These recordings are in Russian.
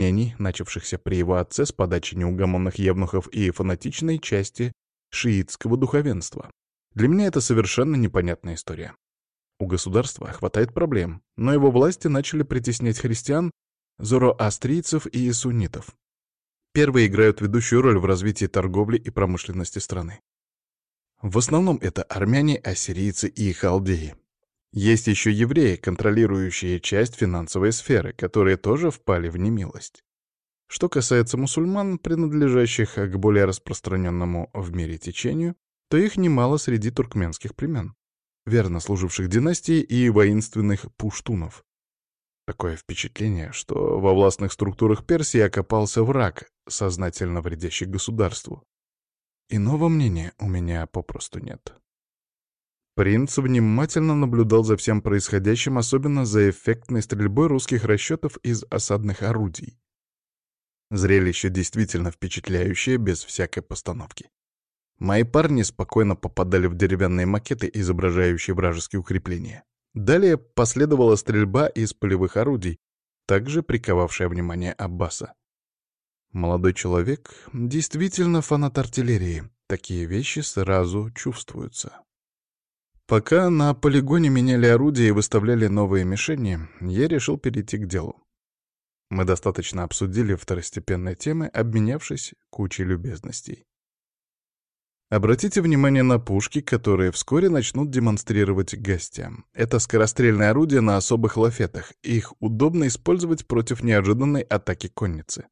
утруднений, начавшихся при его отце с подачи неугомонных евнухов и фанатичной части шиитского духовенства. Для меня это совершенно непонятная история. У государства хватает проблем, но его власти начали притеснять христиан, зороастрийцев и суннитов. Первые играют ведущую роль в развитии торговли и промышленности страны. В основном это армяне, ассирийцы и халдеи. Есть еще евреи, контролирующие часть финансовой сферы, которые тоже впали в немилость. Что касается мусульман, принадлежащих к более распространенному в мире течению, то их немало среди туркменских племен, верно служивших династии и воинственных пуштунов. Такое впечатление, что во властных структурах Персии окопался враг, сознательно вредящий государству. Иного мнения у меня попросту нет. Принц внимательно наблюдал за всем происходящим, особенно за эффектной стрельбой русских расчетов из осадных орудий. Зрелище действительно впечатляющее, без всякой постановки. Мои парни спокойно попадали в деревянные макеты, изображающие вражеские укрепления. Далее последовала стрельба из полевых орудий, также приковавшая внимание Аббаса. Молодой человек действительно фанат артиллерии. Такие вещи сразу чувствуются. Пока на полигоне меняли орудия и выставляли новые мишени, я решил перейти к делу. Мы достаточно обсудили второстепенные темы, обменявшись кучей любезностей. Обратите внимание на пушки, которые вскоре начнут демонстрировать гостям. Это скорострельные орудия на особых лафетах, их удобно использовать против неожиданной атаки конницы.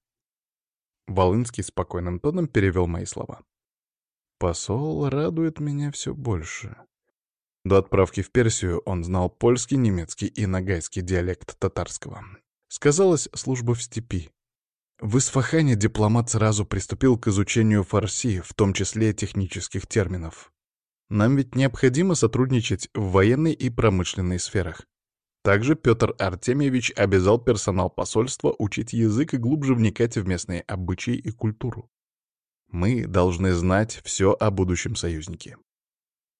Волынский спокойным тоном перевел мои слова. Посол радует меня все больше. До отправки в Персию он знал польский, немецкий и нагайский диалект татарского. Сказалась служба в степи. В Исфахане дипломат сразу приступил к изучению фарси, в том числе технических терминов. Нам ведь необходимо сотрудничать в военной и промышленной сферах. Также Петр Артемьевич обязал персонал посольства учить язык и глубже вникать в местные обычаи и культуру. Мы должны знать все о будущем союзнике.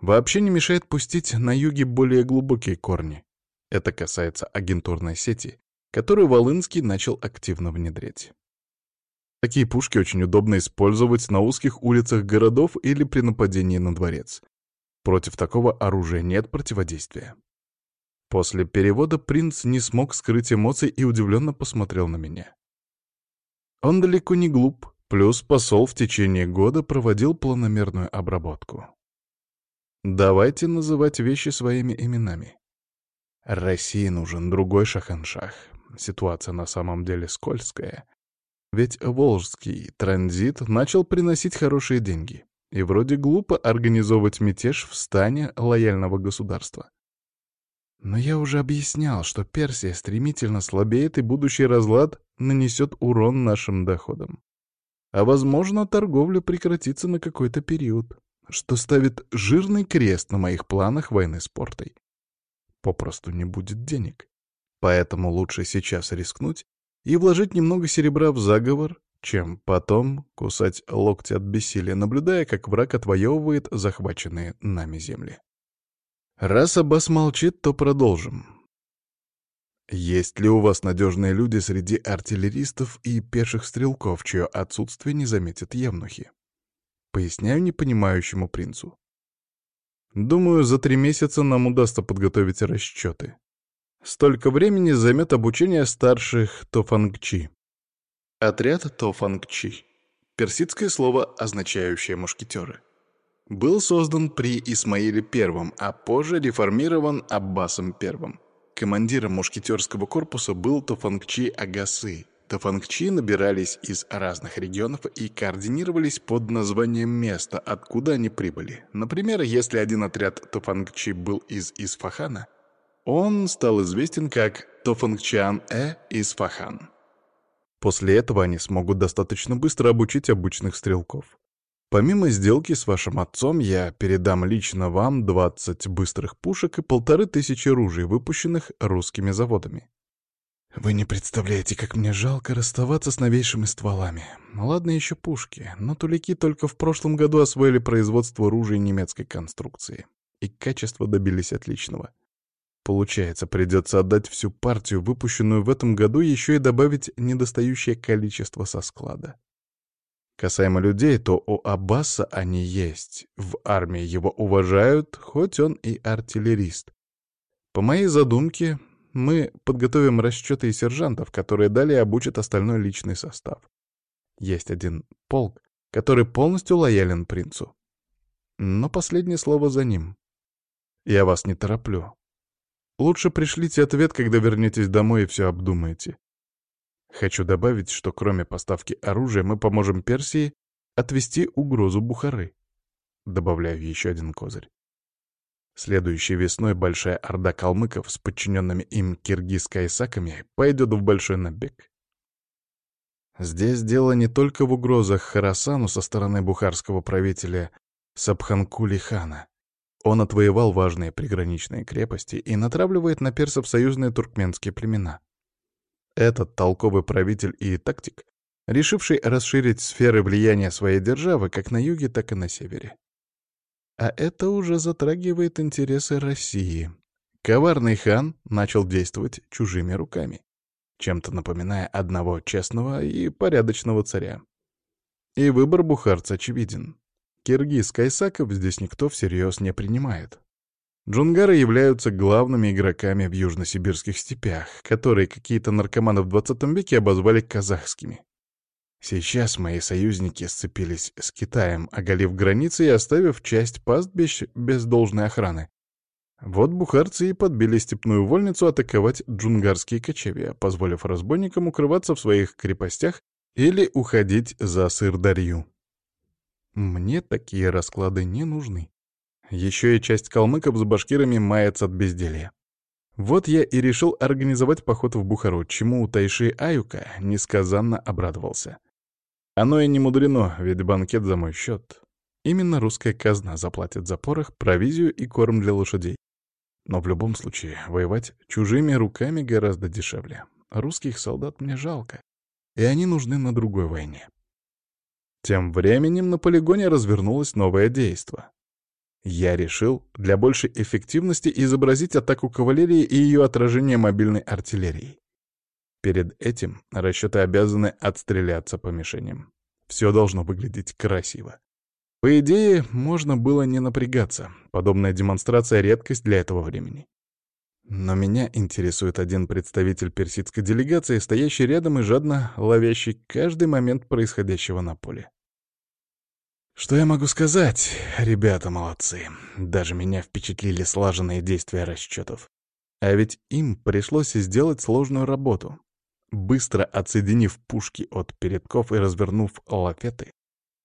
Вообще не мешает пустить на юге более глубокие корни. Это касается агентурной сети, которую Волынский начал активно внедрять. Такие пушки очень удобно использовать на узких улицах городов или при нападении на дворец. Против такого оружия нет противодействия. После перевода принц не смог скрыть эмоций и удивленно посмотрел на меня. Он далеко не глуп, плюс посол в течение года проводил планомерную обработку. Давайте называть вещи своими именами. России нужен другой шаханшах. Ситуация на самом деле скользкая. Ведь Волжский транзит начал приносить хорошие деньги. И вроде глупо организовывать мятеж в стане лояльного государства. Но я уже объяснял, что Персия стремительно слабеет, и будущий разлад нанесет урон нашим доходам. А возможно, торговля прекратится на какой-то период что ставит жирный крест на моих планах войны с портой. Попросту не будет денег. Поэтому лучше сейчас рискнуть и вложить немного серебра в заговор, чем потом кусать локти от бессилия, наблюдая, как враг отвоевывает захваченные нами земли. Раз Аббас молчит, то продолжим. Есть ли у вас надежные люди среди артиллеристов и пеших стрелков, чье отсутствие не заметят евнухи? Поясняю непонимающему принцу. Думаю, за три месяца нам удастся подготовить расчеты. Столько времени займет обучение старших тофангчи. Отряд тофангчи. Персидское слово, означающее «мушкетеры». Был создан при Исмаиле I, а позже реформирован Аббасом I. Командиром мушкетерского корпуса был Тофангчи Агасы, Тафангчи набирались из разных регионов и координировались под названием места, откуда они прибыли. Например, если один отряд Тафангчи был из Исфахана, он стал известен как Тофангчан-э Исфахан. После этого они смогут достаточно быстро обучить обычных стрелков. Помимо сделки с вашим отцом, я передам лично вам 20 быстрых пушек и полторы тысячи ружей, выпущенных русскими заводами. Вы не представляете, как мне жалко расставаться с новейшими стволами. Ладно еще пушки, но тулики только в прошлом году освоили производство ружей немецкой конструкции. И качество добились отличного. Получается, придется отдать всю партию, выпущенную в этом году, еще и добавить недостающее количество со склада. Касаемо людей, то у Аббаса они есть. В армии его уважают, хоть он и артиллерист. По моей задумке, мы подготовим расчеты и сержантов, которые далее обучат остальной личный состав. Есть один полк, который полностью лоялен принцу. Но последнее слово за ним. Я вас не тороплю. Лучше пришлите ответ, когда вернетесь домой и все обдумаете. Хочу добавить, что кроме поставки оружия мы поможем Персии отвести угрозу Бухары. Добавляю еще один козырь. Следующей весной большая орда калмыков с подчиненными им киргиз-кайсаками пойдет в большой набег. Здесь дело не только в угрозах Харасану со стороны бухарского правителя Сабханкули хана. Он отвоевал важные приграничные крепости и натравливает на персов союзные туркменские племена. Этот толковый правитель и тактик, решивший расширить сферы влияния своей державы как на юге, так и на севере. А это уже затрагивает интересы России. Коварный хан начал действовать чужими руками, чем-то напоминая одного честного и порядочного царя. И выбор бухарца очевиден. Киргиз Кайсаков здесь никто всерьез не принимает. Джунгары являются главными игроками в южносибирских степях, которые какие-то наркоманы в 20 веке обозвали казахскими. Сейчас мои союзники сцепились с Китаем, оголив границы и оставив часть пастбищ без должной охраны. Вот бухарцы и подбили степную вольницу атаковать джунгарские кочевья, позволив разбойникам укрываться в своих крепостях или уходить за Сырдарью. Мне такие расклады не нужны. Еще и часть калмыков с башкирами мается от безделья. Вот я и решил организовать поход в Бухару, чему Тайши Аюка несказанно обрадовался. Оно и не мудрено, ведь банкет за мой счет. Именно русская казна заплатит за порох, провизию и корм для лошадей. Но в любом случае, воевать чужими руками гораздо дешевле. Русских солдат мне жалко, и они нужны на другой войне. Тем временем на полигоне развернулось новое действо. Я решил для большей эффективности изобразить атаку кавалерии и ее отражение мобильной артиллерией. Перед этим расчеты обязаны отстреляться по мишеням. Все должно выглядеть красиво. По идее, можно было не напрягаться. Подобная демонстрация — редкость для этого времени. Но меня интересует один представитель персидской делегации, стоящий рядом и жадно ловящий каждый момент происходящего на поле. Что я могу сказать? Ребята молодцы. Даже меня впечатлили слаженные действия расчетов. А ведь им пришлось сделать сложную работу. Быстро отсоединив пушки от передков и развернув лафеты,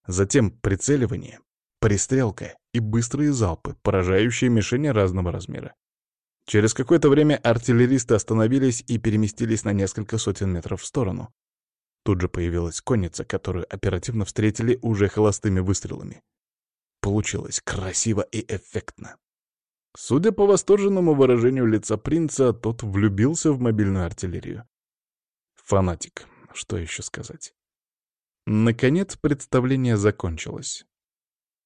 затем прицеливание, пристрелка и быстрые залпы, поражающие мишени разного размера. Через какое-то время артиллеристы остановились и переместились на несколько сотен метров в сторону, Тут же появилась конница, которую оперативно встретили уже холостыми выстрелами. Получилось красиво и эффектно. Судя по восторженному выражению лица принца, тот влюбился в мобильную артиллерию. Фанатик, что еще сказать. Наконец представление закончилось.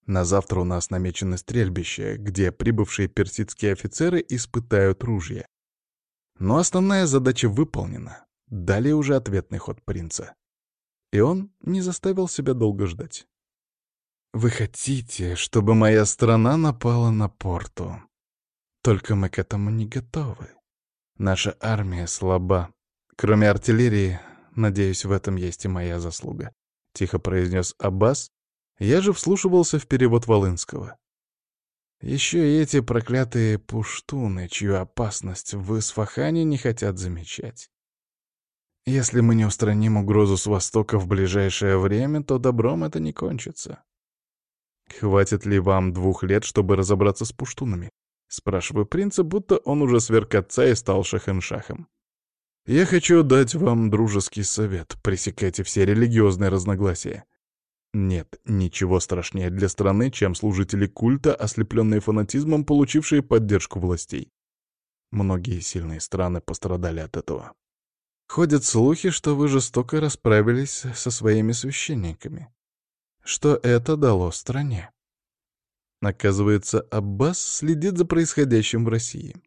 На завтра у нас намечено стрельбище, где прибывшие персидские офицеры испытают ружья. Но основная задача выполнена. Далее уже ответный ход принца. И он не заставил себя долго ждать. «Вы хотите, чтобы моя страна напала на порту? Только мы к этому не готовы. Наша армия слаба. Кроме артиллерии, надеюсь, в этом есть и моя заслуга», — тихо произнес Аббас. Я же вслушивался в перевод Волынского. Еще и эти проклятые пуштуны, чью опасность в Исфахане не хотят замечать. Если мы не устраним угрозу с востока в ближайшее время, то добром это не кончится. Хватит ли вам двух лет, чтобы разобраться с пуштунами? Спрашиваю принца, будто он уже сверк отца и стал шахеншахом. Я хочу дать вам дружеский совет. Пресекайте все религиозные разногласия. Нет ничего страшнее для страны, чем служители культа, ослепленные фанатизмом, получившие поддержку властей. Многие сильные страны пострадали от этого. Ходят слухи, что вы жестоко расправились со своими священниками. Что это дало стране? Оказывается, Аббас следит за происходящим в России.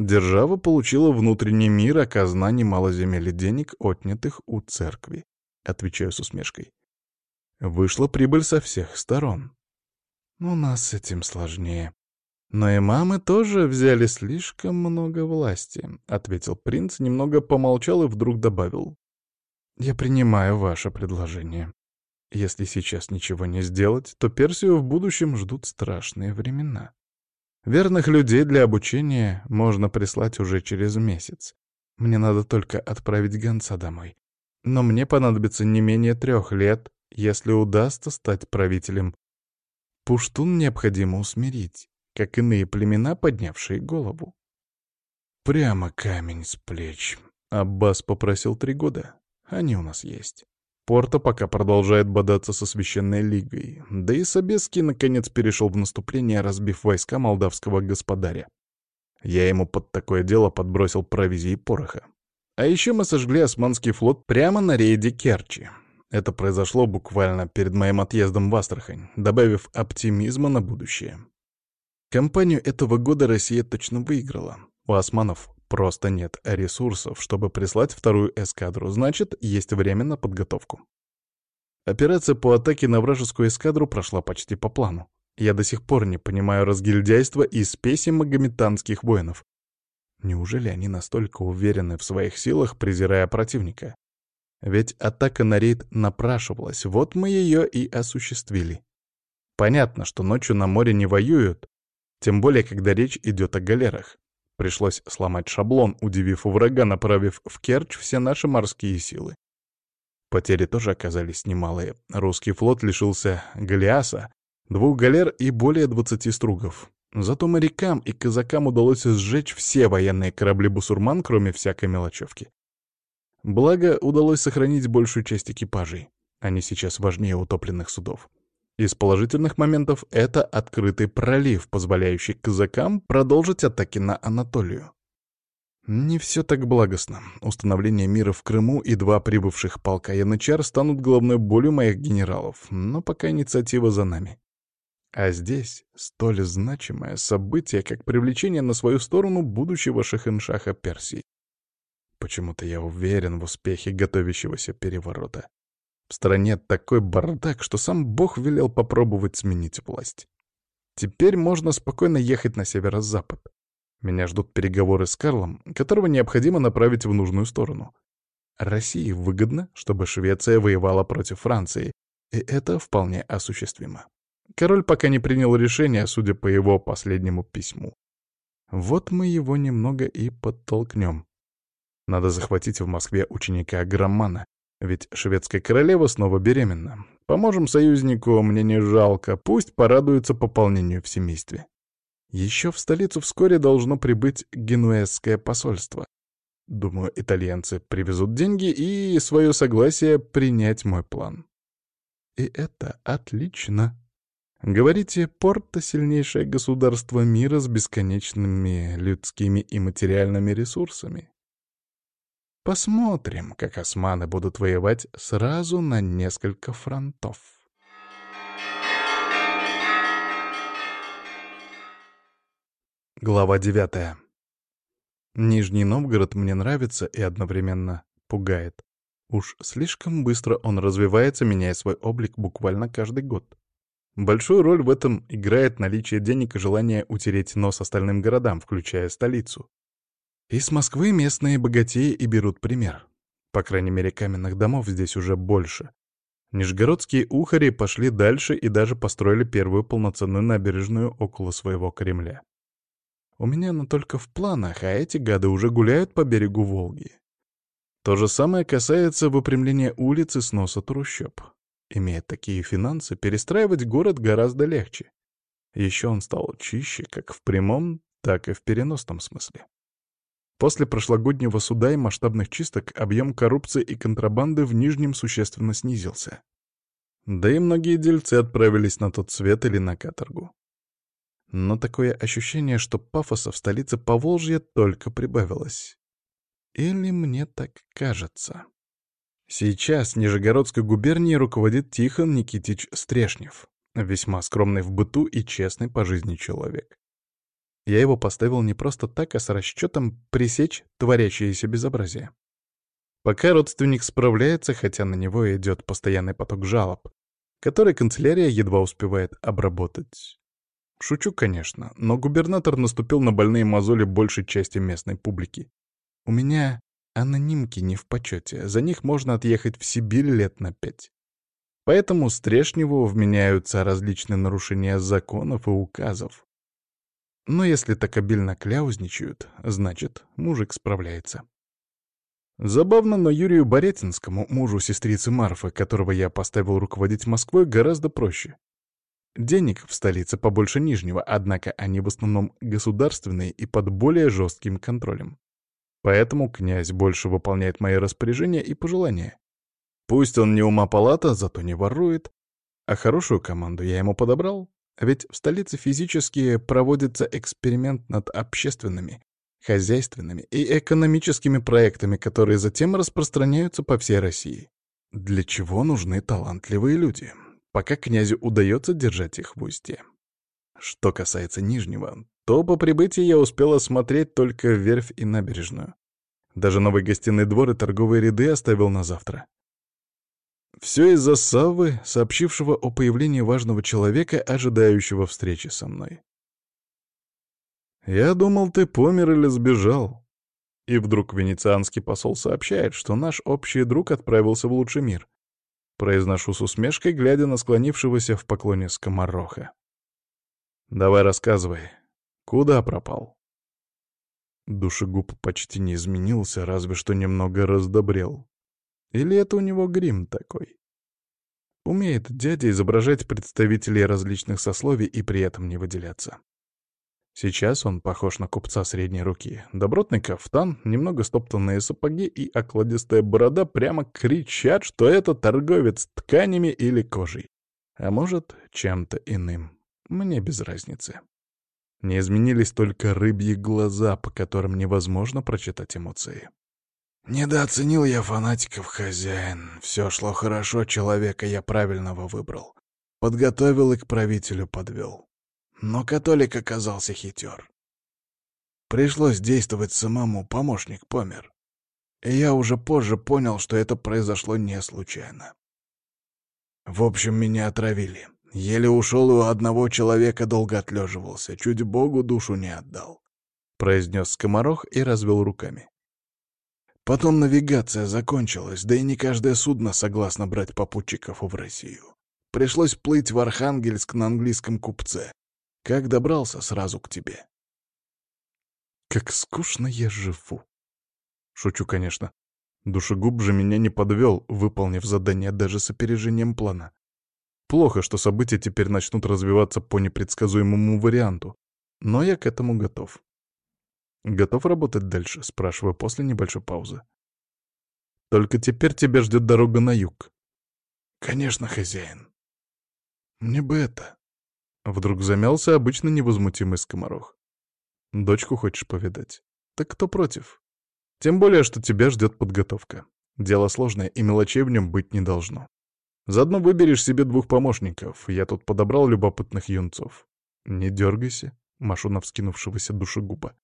Держава получила внутренний мир, а казна немало земель и денег, отнятых у церкви. Отвечаю с усмешкой. Вышла прибыль со всех сторон. У нас с этим сложнее. Но и мамы тоже взяли слишком много власти, ответил принц, немного помолчал и вдруг добавил. Я принимаю ваше предложение. Если сейчас ничего не сделать, то Персию в будущем ждут страшные времена. Верных людей для обучения можно прислать уже через месяц. Мне надо только отправить гонца домой. Но мне понадобится не менее трех лет, если удастся стать правителем. Пуштун необходимо усмирить, как иные племена, поднявшие голову. Прямо камень с плеч. Аббас попросил три года. Они у нас есть. Порто пока продолжает бодаться со Священной Лигой, да и Собеский наконец перешел в наступление, разбив войска молдавского господаря. Я ему под такое дело подбросил провизии пороха. А еще мы сожгли османский флот прямо на рейде Керчи. Это произошло буквально перед моим отъездом в Астрахань, добавив оптимизма на будущее. Компанию этого года Россия точно выиграла. У османов Просто нет ресурсов, чтобы прислать вторую эскадру, значит, есть время на подготовку. Операция по атаке на вражескую эскадру прошла почти по плану. Я до сих пор не понимаю разгильдяйства и спеси магометанских воинов. Неужели они настолько уверены в своих силах, презирая противника? Ведь атака на рейд напрашивалась, вот мы ее и осуществили. Понятно, что ночью на море не воюют, тем более, когда речь идет о галерах. Пришлось сломать шаблон, удивив врага, направив в Керчь все наши морские силы. Потери тоже оказались немалые. Русский флот лишился Голиаса, двух галер и более 20 стругов. Зато морякам и казакам удалось сжечь все военные корабли бусурман, кроме всякой мелочевки. Благо, удалось сохранить большую часть экипажей. Они сейчас важнее утопленных судов. Из положительных моментов — это открытый пролив, позволяющий казакам продолжить атаки на Анатолию. Не все так благостно. Установление мира в Крыму и два прибывших полка янычар станут головной болью моих генералов, но пока инициатива за нами. А здесь столь значимое событие, как привлечение на свою сторону будущего шахиншаха Персии. Почему-то я уверен в успехе готовящегося переворота. В стране такой бардак, что сам Бог велел попробовать сменить власть. Теперь можно спокойно ехать на северо-запад. Меня ждут переговоры с Карлом, которого необходимо направить в нужную сторону. России выгодно, чтобы Швеция воевала против Франции, и это вполне осуществимо. Король пока не принял решения, судя по его последнему письму. Вот мы его немного и подтолкнем. Надо захватить в Москве ученика Громмана, ведь шведская королева снова беременна. Поможем союзнику, мне не жалко, пусть порадуется пополнению в семействе. Еще в столицу вскоре должно прибыть генуэзское посольство. Думаю, итальянцы привезут деньги и свое согласие принять мой план. И это отлично. Говорите, Порто — сильнейшее государство мира с бесконечными людскими и материальными ресурсами. Посмотрим, как османы будут воевать сразу на несколько фронтов. Глава девятая. Нижний Новгород мне нравится и одновременно пугает. Уж слишком быстро он развивается, меняя свой облик буквально каждый год. Большую роль в этом играет наличие денег и желание утереть нос остальным городам, включая столицу. И с Москвы местные богатеи и берут пример. По крайней мере, каменных домов здесь уже больше. Нижегородские ухари пошли дальше и даже построили первую полноценную набережную около своего Кремля. У меня она только в планах, а эти гады уже гуляют по берегу Волги. То же самое касается выпрямления улиц и сноса трущоб. Имея такие финансы, перестраивать город гораздо легче. Еще он стал чище как в прямом, так и в переносном смысле. После прошлогоднего суда и масштабных чисток объем коррупции и контрабанды в Нижнем существенно снизился. Да и многие дельцы отправились на тот свет или на каторгу. Но такое ощущение, что пафоса в столице Поволжья только прибавилось. Или мне так кажется. Сейчас Нижегородской губернией руководит Тихон Никитич Стрешнев, весьма скромный в быту и честный по жизни человек. Я его поставил не просто так, а с расчетом пресечь творящееся безобразие. Пока родственник справляется, хотя на него идет постоянный поток жалоб, который канцелярия едва успевает обработать. Шучу, конечно, но губернатор наступил на больные мозоли большей части местной публики. У меня анонимки не в почете, за них можно отъехать в Сибирь лет на пять. Поэтому Стрешневу вменяются различные нарушения законов и указов. Но если так обильно кляузничают, значит, мужик справляется. Забавно, но Юрию Боретинскому, мужу сестрицы Марфы, которого я поставил руководить Москвой, гораздо проще. Денег в столице побольше Нижнего, однако они в основном государственные и под более жестким контролем. Поэтому князь больше выполняет мои распоряжения и пожелания. Пусть он не ума палата, зато не ворует. А хорошую команду я ему подобрал. Ведь в столице физически проводится эксперимент над общественными, хозяйственными и экономическими проектами, которые затем распространяются по всей России. Для чего нужны талантливые люди? Пока князю удается держать их в устье. Что касается Нижнего, то по прибытии я успел осмотреть только верфь и набережную. Даже новый гостиный двор и торговые ряды оставил на завтра. Все из-за Саввы, сообщившего о появлении важного человека, ожидающего встречи со мной. «Я думал, ты помер или сбежал». И вдруг венецианский посол сообщает, что наш общий друг отправился в лучший мир. Произношу с усмешкой, глядя на склонившегося в поклоне скомороха. «Давай рассказывай, куда пропал?» Душегуб почти не изменился, разве что немного раздобрел. Или это у него грим такой? Умеет дядя изображать представителей различных сословий и при этом не выделяться. Сейчас он похож на купца средней руки. Добротный кафтан, немного стоптанные сапоги и окладистая борода прямо кричат, что это торговец тканями или кожей. А может, чем-то иным. Мне без разницы. Не изменились только рыбьи глаза, по которым невозможно прочитать эмоции. Недооценил я фанатиков, хозяин. Все шло хорошо, человека я правильного выбрал. Подготовил и к правителю подвел. Но католик оказался хитер. Пришлось действовать самому, помощник помер. И я уже позже понял, что это произошло не случайно. В общем, меня отравили. Еле ушел у одного человека, долго отлеживался, чуть Богу душу не отдал. Произнес скоморох и развел руками. Потом навигация закончилась, да и не каждое судно согласно брать попутчиков в Россию. Пришлось плыть в Архангельск на английском купце. Как добрался сразу к тебе. Как скучно я живу. Шучу, конечно. Душегуб же меня не подвел, выполнив задание даже с опережением плана. Плохо, что события теперь начнут развиваться по непредсказуемому варианту, но я к этому готов. «Готов работать дальше?» — спрашиваю после небольшой паузы. «Только теперь тебя ждет дорога на юг». «Конечно, хозяин. Мне бы это...» Вдруг замялся обычно невозмутимый скоморох. «Дочку хочешь повидать? Так кто против? Тем более, что тебя ждет подготовка. Дело сложное, и мелочей в нем быть не должно. Заодно выберешь себе двух помощников. Я тут подобрал любопытных юнцов. Не дергайся, машу на вскинувшегося душегуба.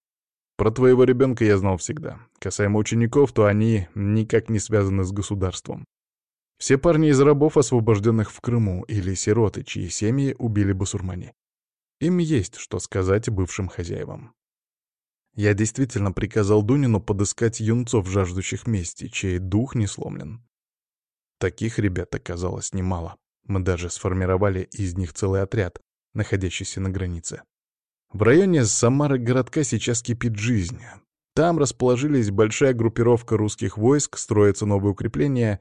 Про твоего ребенка я знал всегда. Касаемо учеников, то они никак не связаны с государством. Все парни из рабов, освобожденных в Крыму, или сироты, чьи семьи убили басурмане. Им есть что сказать бывшим хозяевам. Я действительно приказал Дунину подыскать юнцов, жаждущих мести, чей дух не сломлен. Таких ребят оказалось немало. Мы даже сформировали из них целый отряд, находящийся на границе. В районе Самары городка сейчас кипит жизнь. Там расположились большая группировка русских войск, строятся новые укрепления,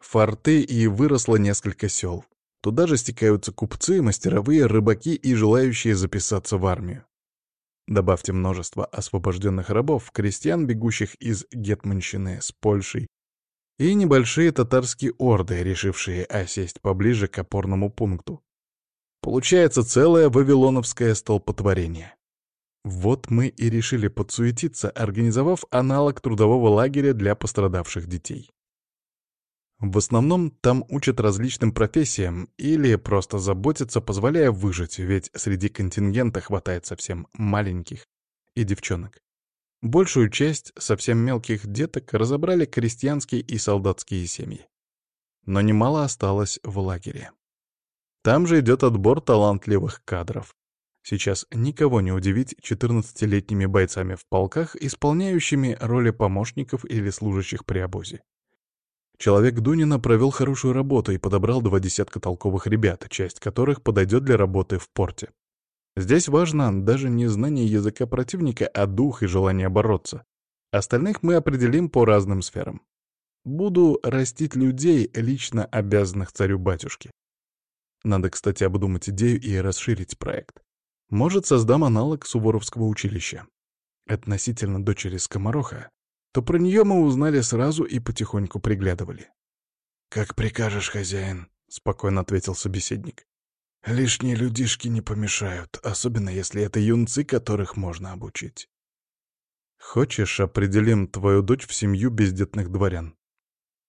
форты и выросло несколько сел. Туда же стекаются купцы, мастеровые, рыбаки и желающие записаться в армию. Добавьте множество освобожденных рабов, крестьян, бегущих из Гетманщины с Польшей, и небольшие татарские орды, решившие осесть поближе к опорному пункту. Получается целое вавилоновское столпотворение. Вот мы и решили подсуетиться, организовав аналог трудового лагеря для пострадавших детей. В основном там учат различным профессиям или просто заботятся, позволяя выжить, ведь среди контингента хватает совсем маленьких и девчонок. Большую часть совсем мелких деток разобрали крестьянские и солдатские семьи. Но немало осталось в лагере. Там же идет отбор талантливых кадров. Сейчас никого не удивить 14-летними бойцами в полках, исполняющими роли помощников или служащих при обозе. Человек Дунина провел хорошую работу и подобрал два десятка толковых ребят, часть которых подойдет для работы в порте. Здесь важно даже не знание языка противника, а дух и желание бороться. Остальных мы определим по разным сферам. Буду растить людей, лично обязанных царю-батюшке. Надо, кстати, обдумать идею и расширить проект. Может, создам аналог Суворовского училища. Относительно дочери Скомороха, то про нее мы узнали сразу и потихоньку приглядывали. «Как прикажешь, хозяин», — спокойно ответил собеседник. Лишние людишки не помешают, особенно если это юнцы, которых можно обучить. Хочешь, определим твою дочь в семью бездетных дворян?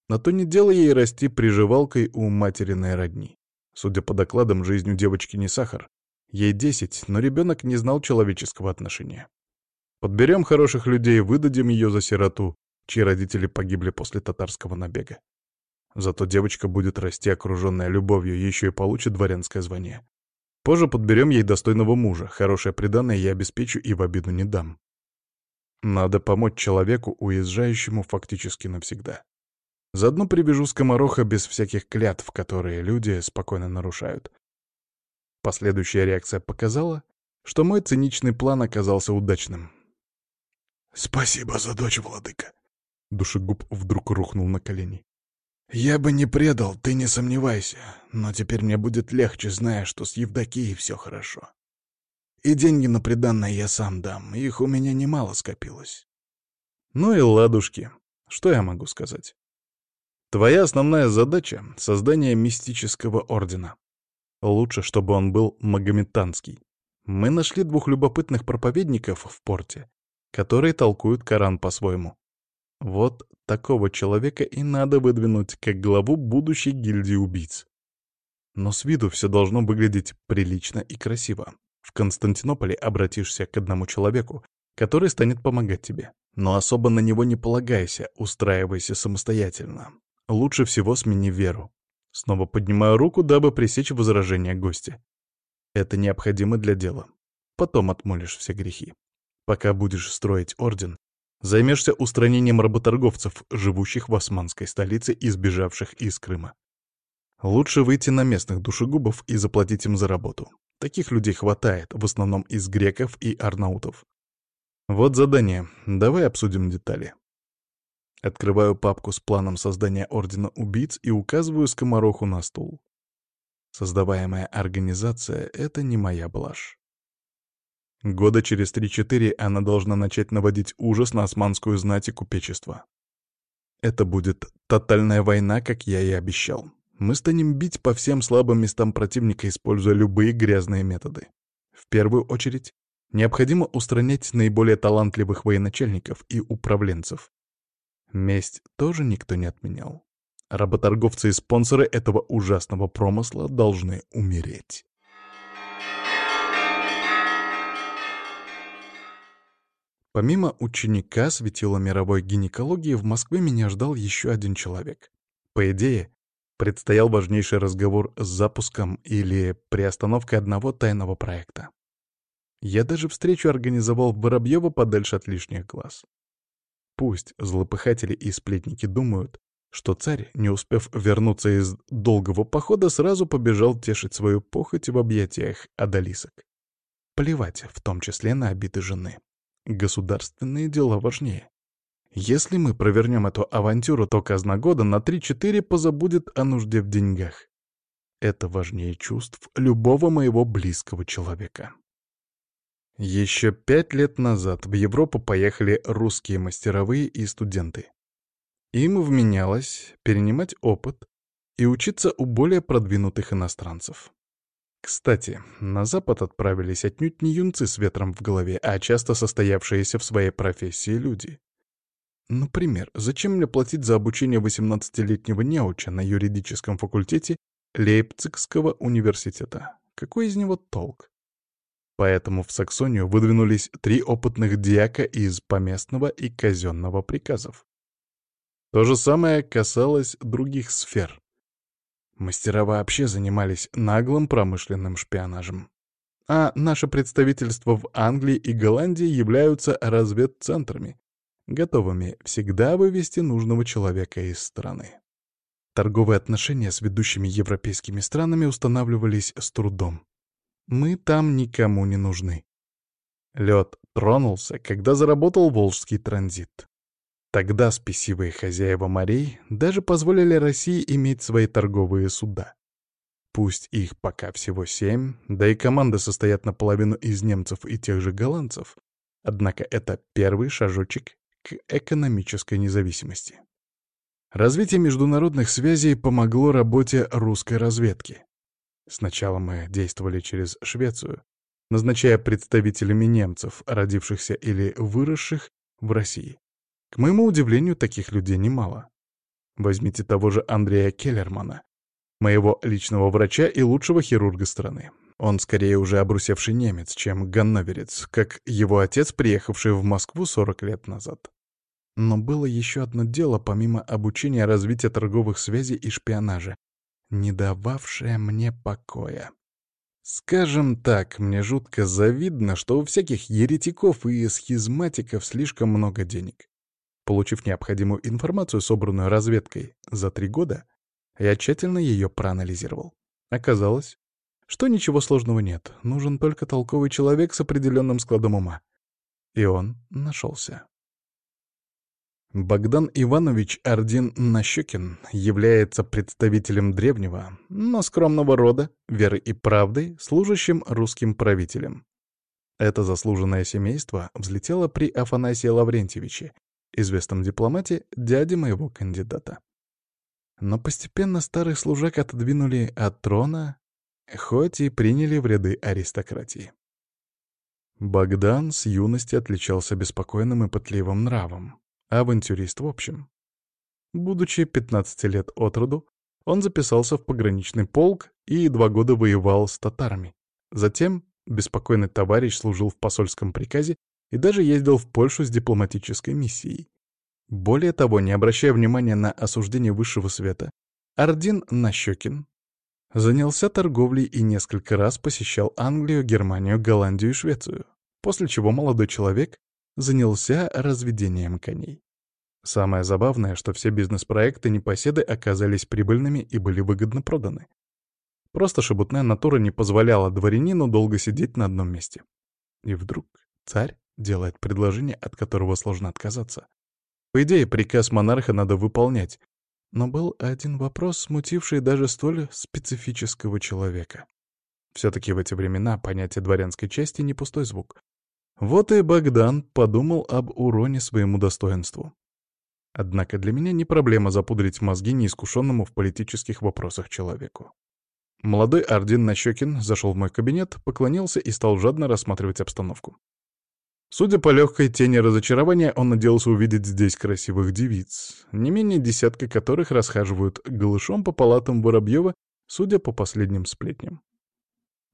На то не дело ей расти приживалкой у материной родни. Судя по докладам, жизнь у девочки не сахар. Ей десять, но ребенок не знал человеческого отношения. Подберем хороших людей, выдадим ее за сироту, чьи родители погибли после татарского набега. Зато девочка будет расти, окруженная любовью, еще и получит дворянское звание. Позже подберем ей достойного мужа, хорошее приданное я обеспечу и в обиду не дам. Надо помочь человеку, уезжающему фактически навсегда. Заодно привяжу скомороха без всяких клятв, которые люди спокойно нарушают. Последующая реакция показала, что мой циничный план оказался удачным. «Спасибо за дочь, владыка!» Душегуб вдруг рухнул на колени. «Я бы не предал, ты не сомневайся, но теперь мне будет легче, зная, что с Евдокией все хорошо. И деньги на приданное я сам дам, их у меня немало скопилось». «Ну и ладушки, что я могу сказать?» «Твоя основная задача — создание мистического ордена. Лучше, чтобы он был магометанский. Мы нашли двух любопытных проповедников в порте, которые толкуют Коран по-своему. Вот такого человека и надо выдвинуть как главу будущей гильдии убийц. Но с виду все должно выглядеть прилично и красиво. В Константинополе обратишься к одному человеку, который станет помогать тебе. Но особо на него не полагайся, устраивайся самостоятельно. Лучше всего смени веру. Снова поднимаю руку, дабы пресечь возражения гостя. Это необходимо для дела. Потом отмолишь все грехи. Пока будешь строить орден, Займешься устранением работорговцев, живущих в османской столице и сбежавших из Крыма. Лучше выйти на местных душегубов и заплатить им за работу. Таких людей хватает, в основном из греков и арнаутов. Вот задание. Давай обсудим детали. Открываю папку с планом создания Ордена Убийц и указываю скомороху на стул. Создаваемая организация — это не моя блажь. Года через 3-4 она должна начать наводить ужас на османскую знать и купечество. Это будет тотальная война, как я и обещал. Мы станем бить по всем слабым местам противника, используя любые грязные методы. В первую очередь, необходимо устранять наиболее талантливых военачальников и управленцев. Месть тоже никто не отменял. Работорговцы и спонсоры этого ужасного промысла должны умереть. Помимо ученика светила мировой гинекологии, в Москве меня ждал еще один человек. По идее, предстоял важнейший разговор с запуском или приостановкой одного тайного проекта. Я даже встречу организовал в Воробьево подальше от лишних глаз. Пусть злопыхатели и сплетники думают, что царь, не успев вернуться из долгого похода, сразу побежал тешить свою похоть в объятиях одолисок. Плевать, в том числе на обиды жены. Государственные дела важнее. Если мы провернем эту авантюру, то казна года на 3-4 позабудет о нужде в деньгах. Это важнее чувств любого моего близкого человека. Еще пять лет назад в Европу поехали русские мастеровые и студенты. Им вменялось перенимать опыт и учиться у более продвинутых иностранцев. Кстати, на Запад отправились отнюдь не юнцы с ветром в голове, а часто состоявшиеся в своей профессии люди. Например, зачем мне платить за обучение 18-летнего неуча на юридическом факультете Лейпцигского университета? Какой из него толк? Поэтому в Саксонию выдвинулись три опытных диака из поместного и казенного приказов. То же самое касалось других сфер. Мастера вообще занимались наглым промышленным шпионажем. А наше представительство в Англии и Голландии являются разведцентрами, готовыми всегда вывести нужного человека из страны. Торговые отношения с ведущими европейскими странами устанавливались с трудом. Мы там никому не нужны. Лед тронулся, когда заработал Волжский транзит. Тогда спесивые хозяева морей даже позволили России иметь свои торговые суда. Пусть их пока всего семь, да и команды состоят наполовину из немцев и тех же голландцев, однако это первый шажочек к экономической независимости. Развитие международных связей помогло работе русской разведки. Сначала мы действовали через Швецию, назначая представителями немцев, родившихся или выросших в России. К моему удивлению, таких людей немало. Возьмите того же Андрея Келлермана, моего личного врача и лучшего хирурга страны. Он скорее уже обрусевший немец, чем ганноверец, как его отец, приехавший в Москву 40 лет назад. Но было еще одно дело, помимо обучения развития торговых связей и шпионажа, не дававшее мне покоя. Скажем так, мне жутко завидно, что у всяких еретиков и схизматиков слишком много денег. Получив необходимую информацию, собранную разведкой за три года, я тщательно ее проанализировал. Оказалось, что ничего сложного нет, нужен только толковый человек с определенным складом ума. И он нашелся. Богдан Иванович Ардин Нащекин является представителем древнего, но скромного рода, веры и правды, служащим русским правителем. Это заслуженное семейство взлетело при Афанасии Лаврентьевиче, известном дипломате, дяде моего кандидата. Но постепенно старых служак отодвинули от трона, хоть и приняли в ряды аристократии. Богдан с юности отличался беспокойным и пытливым нравом, авантюрист в общем. Будучи 15 лет от роду, он записался в пограничный полк и два года воевал с татарами. Затем беспокойный товарищ служил в посольском приказе и даже ездил в Польшу с дипломатической миссией. Более того, не обращая внимания на осуждение высшего света, Ардин Нащекин занялся торговлей и несколько раз посещал Англию, Германию, Голландию и Швецию, после чего молодой человек занялся разведением коней. Самое забавное, что все бизнес-проекты непоседы оказались прибыльными и были выгодно проданы. Просто шебутная натура не позволяла дворянину долго сидеть на одном месте. И вдруг царь делает предложение, от которого сложно отказаться. По идее, приказ монарха надо выполнять. Но был один вопрос, смутивший даже столь специфического человека. Все-таки в эти времена понятие дворянской чести не пустой звук. Вот и Богдан подумал об уроне своему достоинству. Однако для меня не проблема запудрить мозги неискушенному в политических вопросах человеку. Молодой Ардин Нащекин зашел в мой кабинет, поклонился и стал жадно рассматривать обстановку. Судя по легкой тени разочарования, он надеялся увидеть здесь красивых девиц, не менее десятка которых расхаживают голышом по палатам Воробьева, судя по последним сплетням.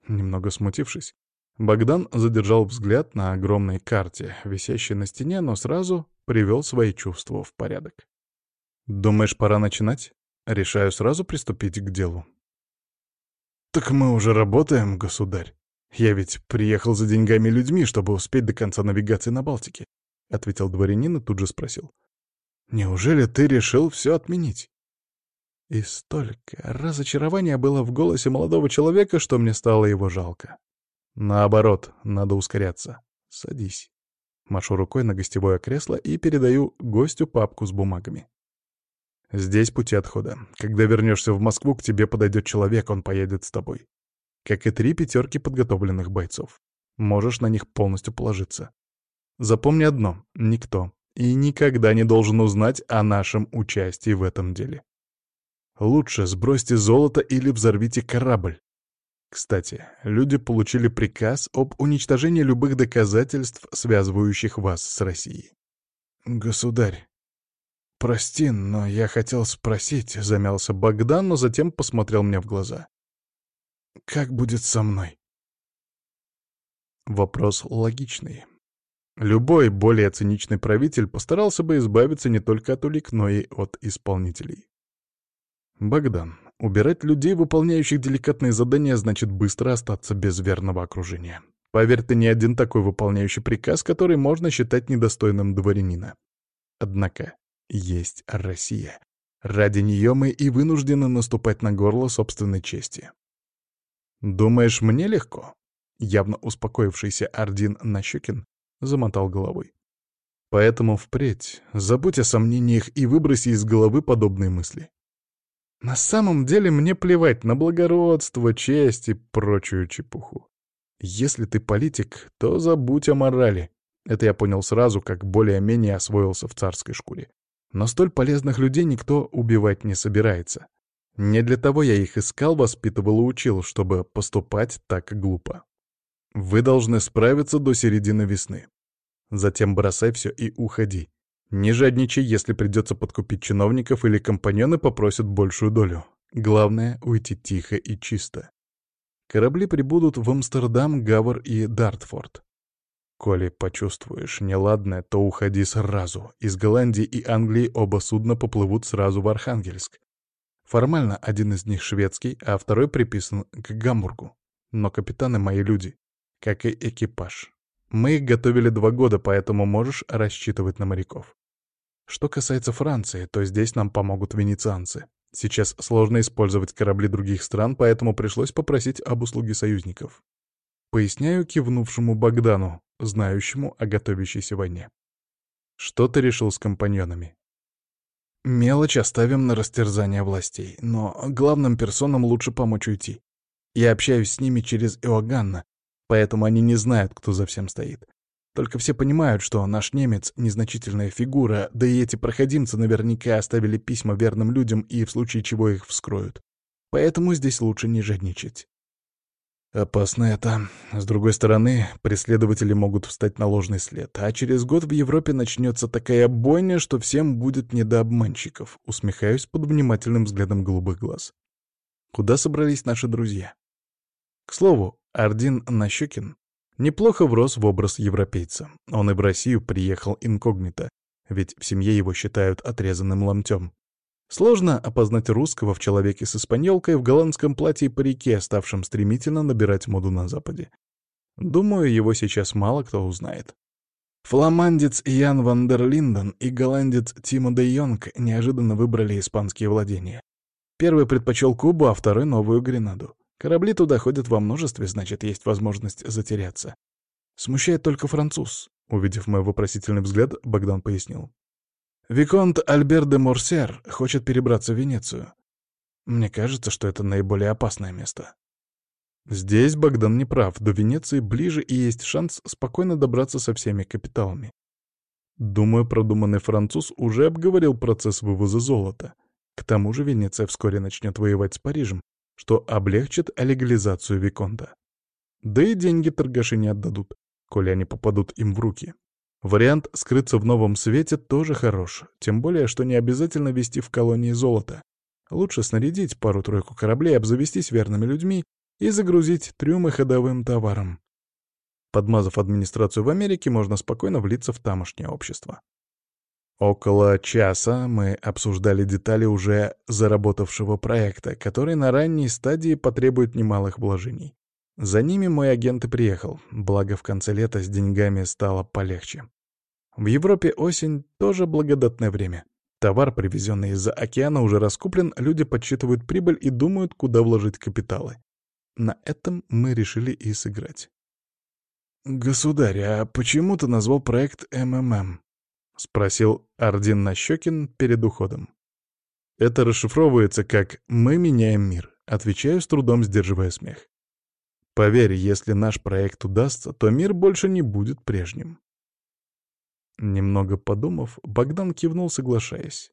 Немного смутившись, Богдан задержал взгляд на огромной карте, висящей на стене, но сразу привел свои чувства в порядок. «Думаешь, пора начинать?» Решаю сразу приступить к делу. «Так мы уже работаем, государь», «Я ведь приехал за деньгами и людьми, чтобы успеть до конца навигации на Балтике», — ответил дворянин и тут же спросил. «Неужели ты решил все отменить?» И столько разочарования было в голосе молодого человека, что мне стало его жалко. «Наоборот, надо ускоряться. Садись». Машу рукой на гостевое кресло и передаю гостю папку с бумагами. «Здесь пути отхода. Когда вернешься в Москву, к тебе подойдет человек, он поедет с тобой как и три пятерки подготовленных бойцов. Можешь на них полностью положиться. Запомни одно — никто и никогда не должен узнать о нашем участии в этом деле. Лучше сбросьте золото или взорвите корабль. Кстати, люди получили приказ об уничтожении любых доказательств, связывающих вас с Россией. «Государь», прости, но я хотел спросить», — замялся Богдан, но затем посмотрел мне в глаза. «Как будет со мной?» Вопрос логичный. Любой более циничный правитель постарался бы избавиться не только от улик, но и от исполнителей. Богдан, убирать людей, выполняющих деликатные задания, значит быстро остаться без верного окружения. Поверь, ты не один такой выполняющий приказ, который можно считать недостойным дворянина. Однако есть Россия. Ради нее мы и вынуждены наступать на горло собственной чести. «Думаешь, мне легко?» Явно успокоившийся Ардин Нащекин замотал головой. «Поэтому впредь забудь о сомнениях и выброси из головы подобные мысли. На самом деле мне плевать на благородство, честь и прочую чепуху. Если ты политик, то забудь о морали. Это я понял сразу, как более-менее освоился в царской шкуре. Но столь полезных людей никто убивать не собирается. Не для того я их искал, воспитывал и учил, чтобы поступать так глупо. Вы должны справиться до середины весны. Затем бросай все и уходи. Не жадничай, если придется подкупить чиновников или компаньоны попросят большую долю. Главное — уйти тихо и чисто. Корабли прибудут в Амстердам, Гавр и Дартфорд. Коли почувствуешь неладное, то уходи сразу. Из Голландии и Англии оба судна поплывут сразу в Архангельск. Формально один из них шведский, а второй приписан к Гамбургу. Но капитаны мои люди, как и экипаж. Мы их готовили два года, поэтому можешь рассчитывать на моряков. Что касается Франции, то здесь нам помогут венецианцы. Сейчас сложно использовать корабли других стран, поэтому пришлось попросить об услуге союзников. Поясняю кивнувшему Богдану, знающему о готовящейся войне. Что ты решил с компаньонами? Мелочь оставим на растерзание властей, но главным персонам лучше помочь уйти. Я общаюсь с ними через Иоганна, поэтому они не знают, кто за всем стоит. Только все понимают, что наш немец — незначительная фигура, да и эти проходимцы наверняка оставили письма верным людям и в случае чего их вскроют. Поэтому здесь лучше не жадничать. Опасно это. С другой стороны, преследователи могут встать на ложный след, а через год в Европе начнется такая бойня, что всем будет не до обманщиков. Усмехаюсь под внимательным взглядом голубых глаз. Куда собрались наши друзья? К слову, Ардин Нащекин неплохо врос в образ европейца. Он и в Россию приехал инкогнито, ведь в семье его считают отрезанным ломтем. Сложно опознать русского в человеке с испаньолкой в голландском платье и парике, ставшем стремительно набирать моду на Западе. Думаю, его сейчас мало кто узнает. Фламандец Ян ван дер Линден и голландец Тимо де Йонг неожиданно выбрали испанские владения. Первый предпочел Кубу, а второй — Новую Гренаду. Корабли туда ходят во множестве, значит, есть возможность затеряться. Смущает только француз. Увидев мой вопросительный взгляд, Богдан пояснил. Виконт Альбер де Морсер хочет перебраться в Венецию. Мне кажется, что это наиболее опасное место. Здесь Богдан не прав, до Венеции ближе и есть шанс спокойно добраться со всеми капиталами. Думаю, продуманный француз уже обговорил процесс вывоза золота. К тому же Венеция вскоре начнет воевать с Парижем, что облегчит легализацию Виконта. Да и деньги торгаши не отдадут, коли они попадут им в руки. Вариант скрыться в новом свете тоже хорош, тем более, что не обязательно вести в колонии золото. Лучше снарядить пару-тройку кораблей, обзавестись верными людьми и загрузить трюмы ходовым товаром. Подмазав администрацию в Америке, можно спокойно влиться в тамошнее общество. Около часа мы обсуждали детали уже заработавшего проекта, который на ранней стадии потребует немалых вложений. За ними мой агент и приехал, благо в конце лета с деньгами стало полегче. В Европе осень — тоже благодатное время. Товар, привезенный из-за океана, уже раскуплен, люди подсчитывают прибыль и думают, куда вложить капиталы. На этом мы решили и сыграть. «Государь, а почему ты назвал проект МММ?» — спросил Ардин Нащекин перед уходом. «Это расшифровывается как «Мы меняем мир», — отвечаю с трудом, сдерживая смех. Поверь, если наш проект удастся, то мир больше не будет прежним. Немного подумав, Богдан кивнул, соглашаясь.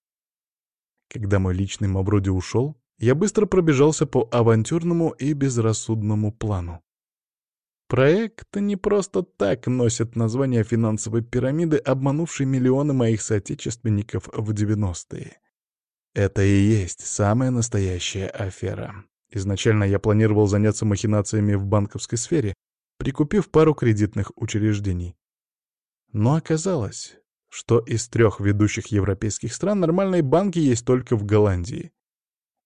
Когда мой личный Мавроди ушел, я быстро пробежался по авантюрному и безрассудному плану. Проект не просто так носит название финансовой пирамиды, обманувшей миллионы моих соотечественников в 90-е. Это и есть самая настоящая афера. Изначально я планировал заняться махинациями в банковской сфере, прикупив пару кредитных учреждений. Но оказалось, что из трех ведущих европейских стран нормальные банки есть только в Голландии.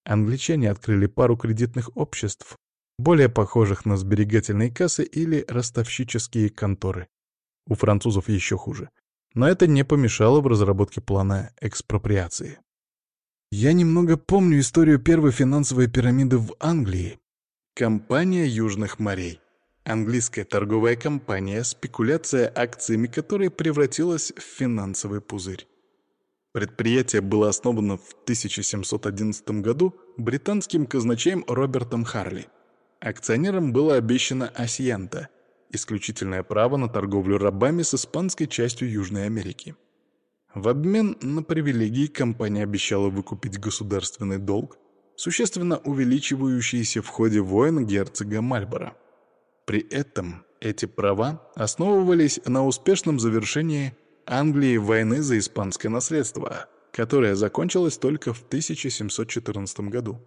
Англичане открыли пару кредитных обществ, более похожих на сберегательные кассы или ростовщические конторы. У французов еще хуже. Но это не помешало в разработке плана экспроприации. Я немного помню историю первой финансовой пирамиды в Англии. Компания Южных морей. Английская торговая компания, спекуляция акциями которой превратилась в финансовый пузырь. Предприятие было основано в 1711 году британским казначеем Робертом Харли. Акционерам было обещано асьянта – исключительное право на торговлю рабами с испанской частью Южной Америки. В обмен на привилегии компания обещала выкупить государственный долг, существенно увеличивающийся в ходе войн герцога Мальборо. При этом эти права основывались на успешном завершении Англии войны за испанское наследство, которая закончилась только в 1714 году.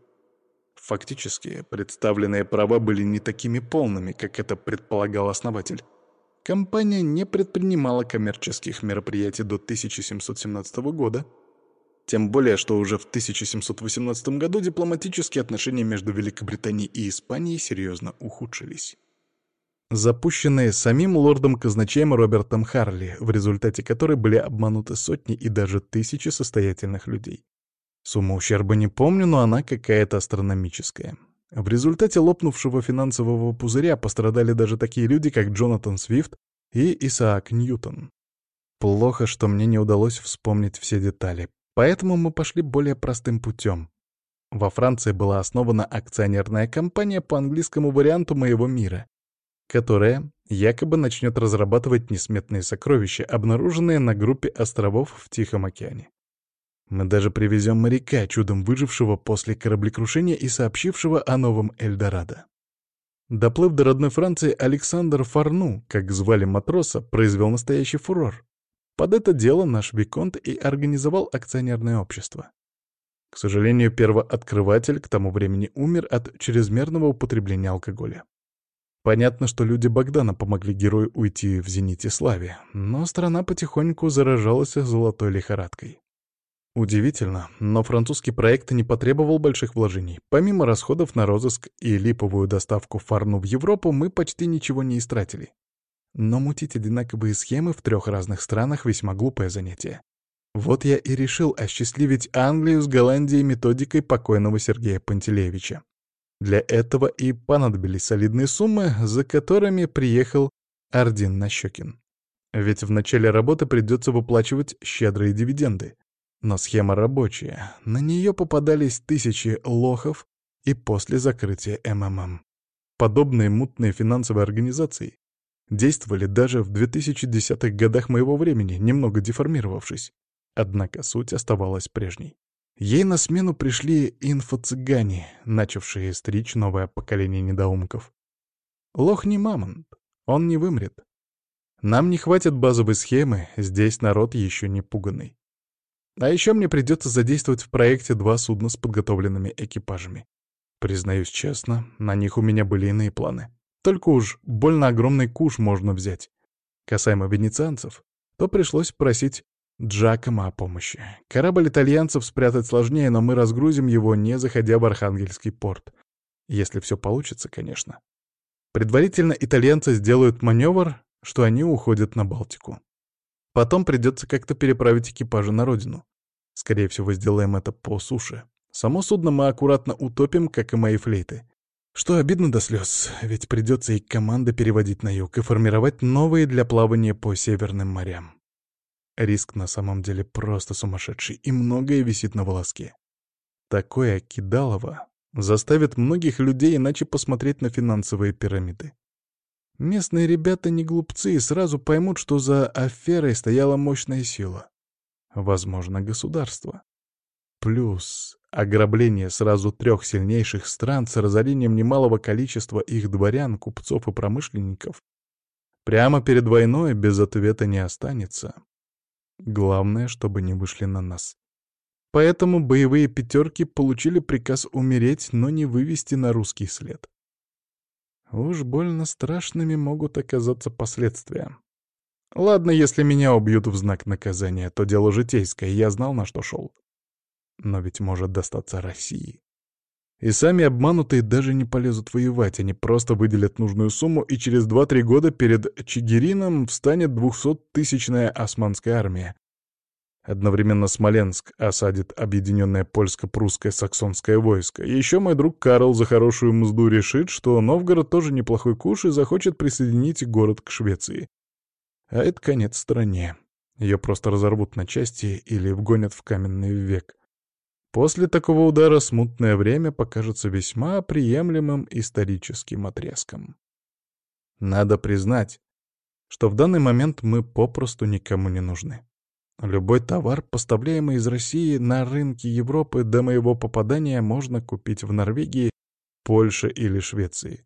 Фактически, представленные права были не такими полными, как это предполагал основатель. Компания не предпринимала коммерческих мероприятий до 1717 года, тем более, что уже в 1718 году дипломатические отношения между Великобританией и Испанией серьезно ухудшились запущенные самим лордом-казначеем Робертом Харли, в результате которой были обмануты сотни и даже тысячи состоятельных людей. Сумма ущерба не помню, но она какая-то астрономическая. В результате лопнувшего финансового пузыря пострадали даже такие люди, как Джонатан Свифт и Исаак Ньютон. Плохо, что мне не удалось вспомнить все детали, поэтому мы пошли более простым путем. Во Франции была основана акционерная компания по английскому варианту моего мира, которая якобы начнет разрабатывать несметные сокровища, обнаруженные на группе островов в Тихом океане. Мы даже привезем моряка, чудом выжившего после кораблекрушения и сообщившего о новом Эльдорадо. Доплыв до родной Франции, Александр Фарну, как звали матроса, произвел настоящий фурор. Под это дело наш Виконт и организовал акционерное общество. К сожалению, первооткрыватель к тому времени умер от чрезмерного употребления алкоголя. Понятно, что люди Богдана помогли герою уйти в зените славе, но страна потихоньку заражалась золотой лихорадкой. Удивительно, но французский проект не потребовал больших вложений. Помимо расходов на розыск и липовую доставку фарну в Европу, мы почти ничего не истратили. Но мутить одинаковые схемы в трех разных странах весьма глупое занятие. Вот я и решил осчастливить Англию с Голландией методикой покойного Сергея Пантелеевича. Для этого и понадобились солидные суммы, за которыми приехал Ардин Нащекин. Ведь в начале работы придется выплачивать щедрые дивиденды. Но схема рабочая, на нее попадались тысячи лохов и после закрытия МММ. Подобные мутные финансовые организации действовали даже в 2010-х годах моего времени, немного деформировавшись. Однако суть оставалась прежней. Ей на смену пришли инфо-цыгане, начавшие стричь новое поколение недоумков. Лох не мамонт, он не вымрет. Нам не хватит базовой схемы, здесь народ еще не пуганный. А еще мне придется задействовать в проекте два судна с подготовленными экипажами. Признаюсь честно, на них у меня были иные планы. Только уж больно огромный куш можно взять. Касаемо венецианцев, то пришлось просить Джакома о помощи. Корабль итальянцев спрятать сложнее, но мы разгрузим его, не заходя в Архангельский порт. Если все получится, конечно. Предварительно итальянцы сделают маневр, что они уходят на Балтику. Потом придется как-то переправить экипажи на родину. Скорее всего, сделаем это по суше. Само судно мы аккуратно утопим, как и мои флейты. Что обидно до слез, ведь придется и команды переводить на юг и формировать новые для плавания по северным морям. Риск на самом деле просто сумасшедший, и многое висит на волоске. Такое кидалово заставит многих людей иначе посмотреть на финансовые пирамиды. Местные ребята не глупцы и сразу поймут, что за аферой стояла мощная сила. Возможно, государство. Плюс ограбление сразу трех сильнейших стран с разорением немалого количества их дворян, купцов и промышленников прямо перед войной без ответа не останется. Главное, чтобы не вышли на нас. Поэтому боевые пятерки получили приказ умереть, но не вывести на русский след. Уж больно страшными могут оказаться последствия. Ладно, если меня убьют в знак наказания, то дело житейское, я знал, на что шел. Но ведь может достаться России. И сами обманутые даже не полезут воевать, они просто выделят нужную сумму, и через 2-3 года перед Чигирином встанет двухсоттысячная османская армия. Одновременно Смоленск осадит объединенное польско-прусское саксонское войско. Еще мой друг Карл за хорошую мзду решит, что Новгород тоже неплохой куш и захочет присоединить город к Швеции. А это конец стране. Ее просто разорвут на части или вгонят в каменный век. После такого удара смутное время покажется весьма приемлемым историческим отрезком. Надо признать, что в данный момент мы попросту никому не нужны. Любой товар, поставляемый из России на рынки Европы до моего попадания, можно купить в Норвегии, Польше или Швеции.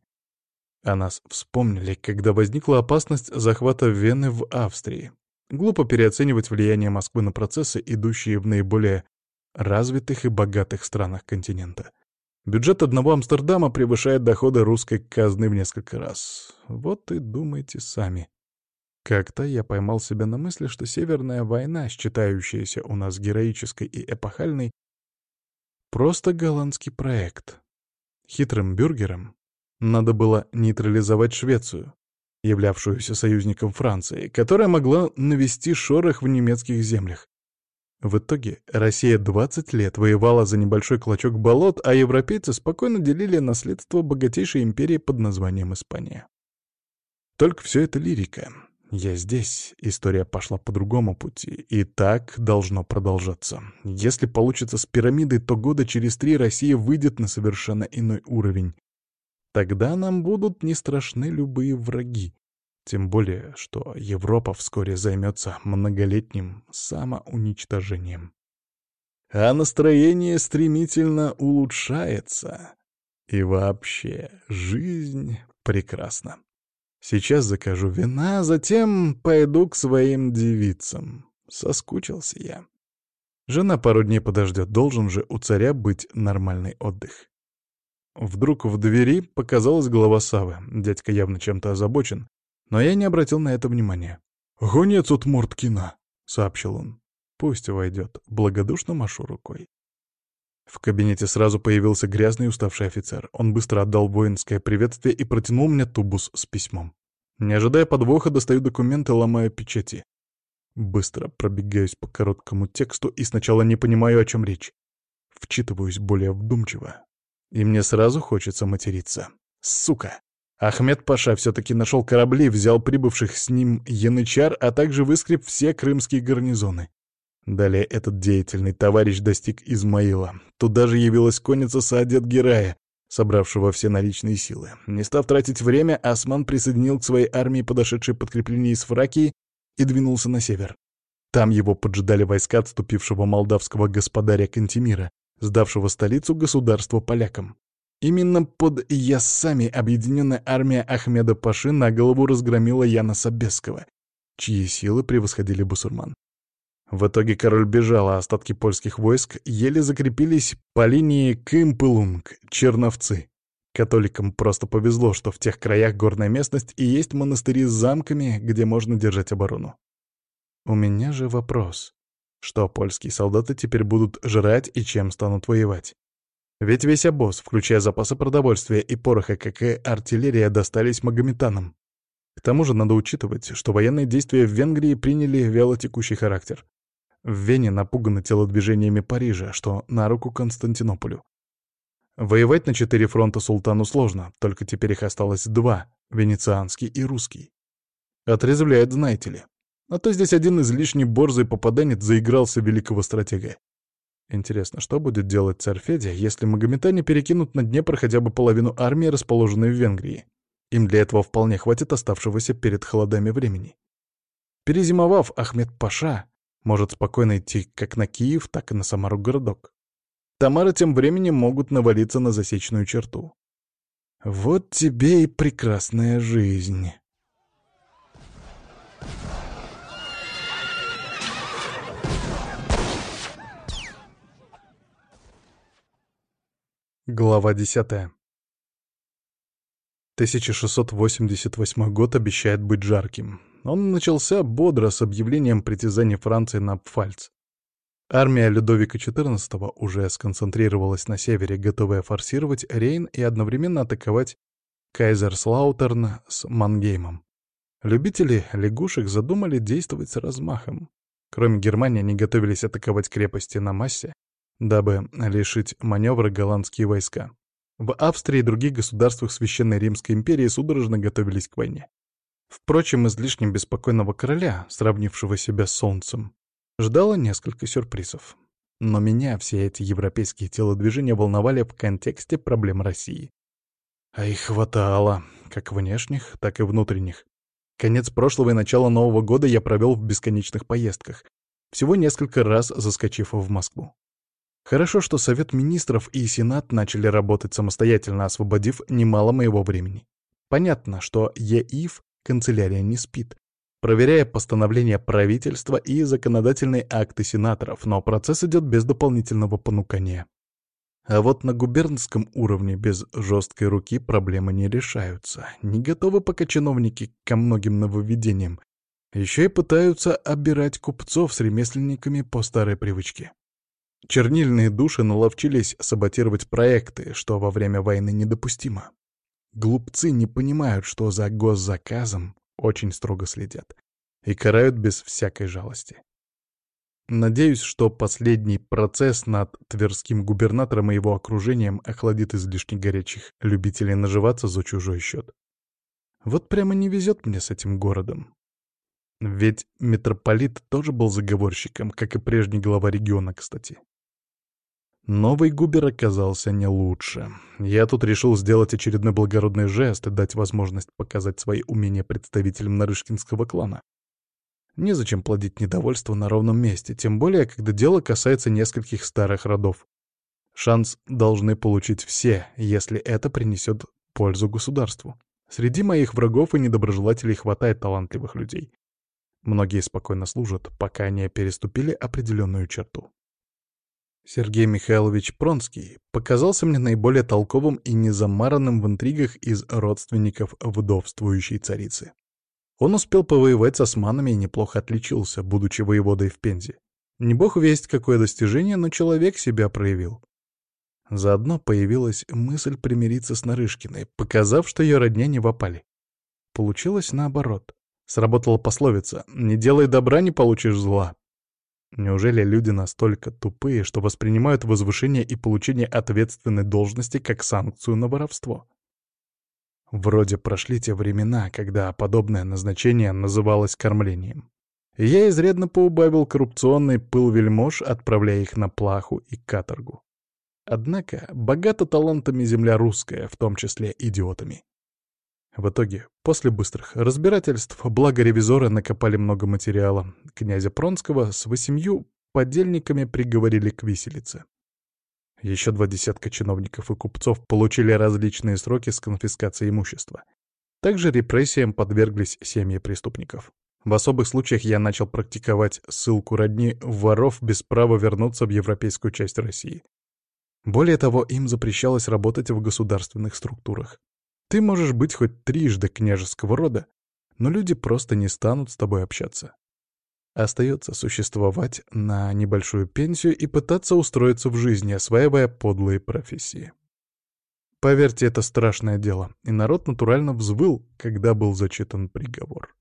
О нас вспомнили, когда возникла опасность захвата Вены в Австрии. Глупо переоценивать влияние Москвы на процессы, идущие в наиболее развитых и богатых странах континента. Бюджет одного Амстердама превышает доходы русской казны в несколько раз. Вот и думайте сами. Как-то я поймал себя на мысли, что Северная война, считающаяся у нас героической и эпохальной, просто голландский проект. Хитрым бюргерам надо было нейтрализовать Швецию, являвшуюся союзником Франции, которая могла навести шорох в немецких землях. В итоге Россия 20 лет воевала за небольшой клочок болот, а европейцы спокойно делили наследство богатейшей империи под названием Испания. Только все это лирика. Я здесь, история пошла по другому пути, и так должно продолжаться. Если получится с пирамидой, то года через три Россия выйдет на совершенно иной уровень. Тогда нам будут не страшны любые враги. Тем более, что Европа вскоре займется многолетним самоуничтожением. А настроение стремительно улучшается. И вообще, жизнь прекрасна. Сейчас закажу вина, а затем пойду к своим девицам. Соскучился я. Жена пару дней подождет, должен же у царя быть нормальный отдых. Вдруг в двери показалась голова Савы. Дядька явно чем-то озабочен, но я не обратил на это внимания. «Гонец от Морткина», — сообщил он. «Пусть войдет». Благодушно машу рукой. В кабинете сразу появился грязный уставший офицер. Он быстро отдал воинское приветствие и протянул мне тубус с письмом. Не ожидая подвоха, достаю документы, ломаю печати. Быстро пробегаюсь по короткому тексту и сначала не понимаю, о чем речь. Вчитываюсь более вдумчиво. И мне сразу хочется материться. Сука! Ахмед Паша все-таки нашел корабли, взял прибывших с ним янычар, а также выскреб все крымские гарнизоны. Далее этот деятельный товарищ достиг Измаила. Туда же явилась конница Саадет Герая, собравшего все наличные силы. Не став тратить время, Осман присоединил к своей армии подошедшие подкрепления из Фракии и двинулся на север. Там его поджидали войска отступившего молдавского господаря Кантемира, сдавшего столицу государству полякам. Именно под Яссами объединенная армия Ахмеда Паши на голову разгромила Яна Собесского, чьи силы превосходили бусурман. В итоге король бежал, а остатки польских войск еле закрепились по линии Кымпылунг, Черновцы. Католикам просто повезло, что в тех краях горная местность и есть монастыри с замками, где можно держать оборону. У меня же вопрос. Что польские солдаты теперь будут жрать и чем станут воевать? Ведь весь обоз, включая запасы продовольствия и пороха, как и артиллерия, достались магометанам. К тому же надо учитывать, что военные действия в Венгрии приняли вялотекущий характер. В Вене напуганы телодвижениями Парижа, что на руку Константинополю. Воевать на четыре фронта султану сложно, только теперь их осталось два — венецианский и русский. Отрезвляет, знаете ли. А то здесь один излишне борзый попаданец заигрался великого стратега. Интересно, что будет делать царь Федя, если магометане перекинут на Днепр хотя бы половину армии, расположенной в Венгрии? Им для этого вполне хватит оставшегося перед холодами времени. Перезимовав, Ахмед Паша может спокойно идти как на Киев, так и на Самару городок. Тамара тем временем могут навалиться на засечную черту. Вот тебе и прекрасная жизнь. Глава 10. 1688 год обещает быть жарким. Он начался бодро с объявлением притязаний Франции на Пфальц. Армия Людовика XIV уже сконцентрировалась на севере, готовая форсировать Рейн и одновременно атаковать Кайзерслаутерн с Мангеймом. Любители лягушек задумали действовать с размахом. Кроме Германии, они готовились атаковать крепости на массе, дабы лишить маневра голландские войска. В Австрии и других государствах Священной Римской империи судорожно готовились к войне. Впрочем, излишне беспокойного короля, сравнившего себя с солнцем, ждало несколько сюрпризов. Но меня все эти европейские телодвижения волновали в контексте проблем России. А их хватало, как внешних, так и внутренних. Конец прошлого и начало Нового года я провел в бесконечных поездках, всего несколько раз заскочив в Москву. Хорошо, что Совет Министров и Сенат начали работать самостоятельно, освободив немало моего времени. Понятно, что ЕИФ, канцелярия, не спит, проверяя постановления правительства и законодательные акты сенаторов, но процесс идет без дополнительного понукания. А вот на губернском уровне без жесткой руки проблемы не решаются. Не готовы пока чиновники ко многим нововведениям. Еще и пытаются обирать купцов с ремесленниками по старой привычке. Чернильные души наловчились саботировать проекты, что во время войны недопустимо. Глупцы не понимают, что за госзаказом очень строго следят и карают без всякой жалости. Надеюсь, что последний процесс над тверским губернатором и его окружением охладит излишне горячих любителей наживаться за чужой счет. Вот прямо не везет мне с этим городом. Ведь митрополит тоже был заговорщиком, как и прежний глава региона, кстати. Новый губер оказался не лучше. Я тут решил сделать очередной благородный жест и дать возможность показать свои умения представителям Нарышкинского клана. Незачем плодить недовольство на ровном месте, тем более, когда дело касается нескольких старых родов. Шанс должны получить все, если это принесет пользу государству. Среди моих врагов и недоброжелателей хватает талантливых людей. Многие спокойно служат, пока не переступили определенную черту. Сергей Михайлович Пронский показался мне наиболее толковым и незамаранным в интригах из родственников вдовствующей царицы. Он успел повоевать с османами и неплохо отличился, будучи воеводой в Пензе. Не бог весть, какое достижение, но человек себя проявил. Заодно появилась мысль примириться с Нарышкиной, показав, что ее родня не в опале. Получилось наоборот. Сработала пословица «Не делай добра, не получишь зла». Неужели люди настолько тупые, что воспринимают возвышение и получение ответственной должности как санкцию на воровство? Вроде прошли те времена, когда подобное назначение называлось кормлением. я изрядно поубавил коррупционный пыл вельмож, отправляя их на плаху и каторгу. Однако богата талантами земля русская, в том числе идиотами. В итоге, после быстрых разбирательств, благо ревизоры накопали много материала, князя Пронского с восемью подельниками приговорили к виселице. Еще два десятка чиновников и купцов получили различные сроки с конфискацией имущества. Также репрессиям подверглись семьи преступников. В особых случаях я начал практиковать ссылку родни воров без права вернуться в европейскую часть России. Более того, им запрещалось работать в государственных структурах. Ты можешь быть хоть трижды княжеского рода, но люди просто не станут с тобой общаться. Остается существовать на небольшую пенсию и пытаться устроиться в жизни, осваивая подлые профессии. Поверьте, это страшное дело, и народ натурально взвыл, когда был зачитан приговор.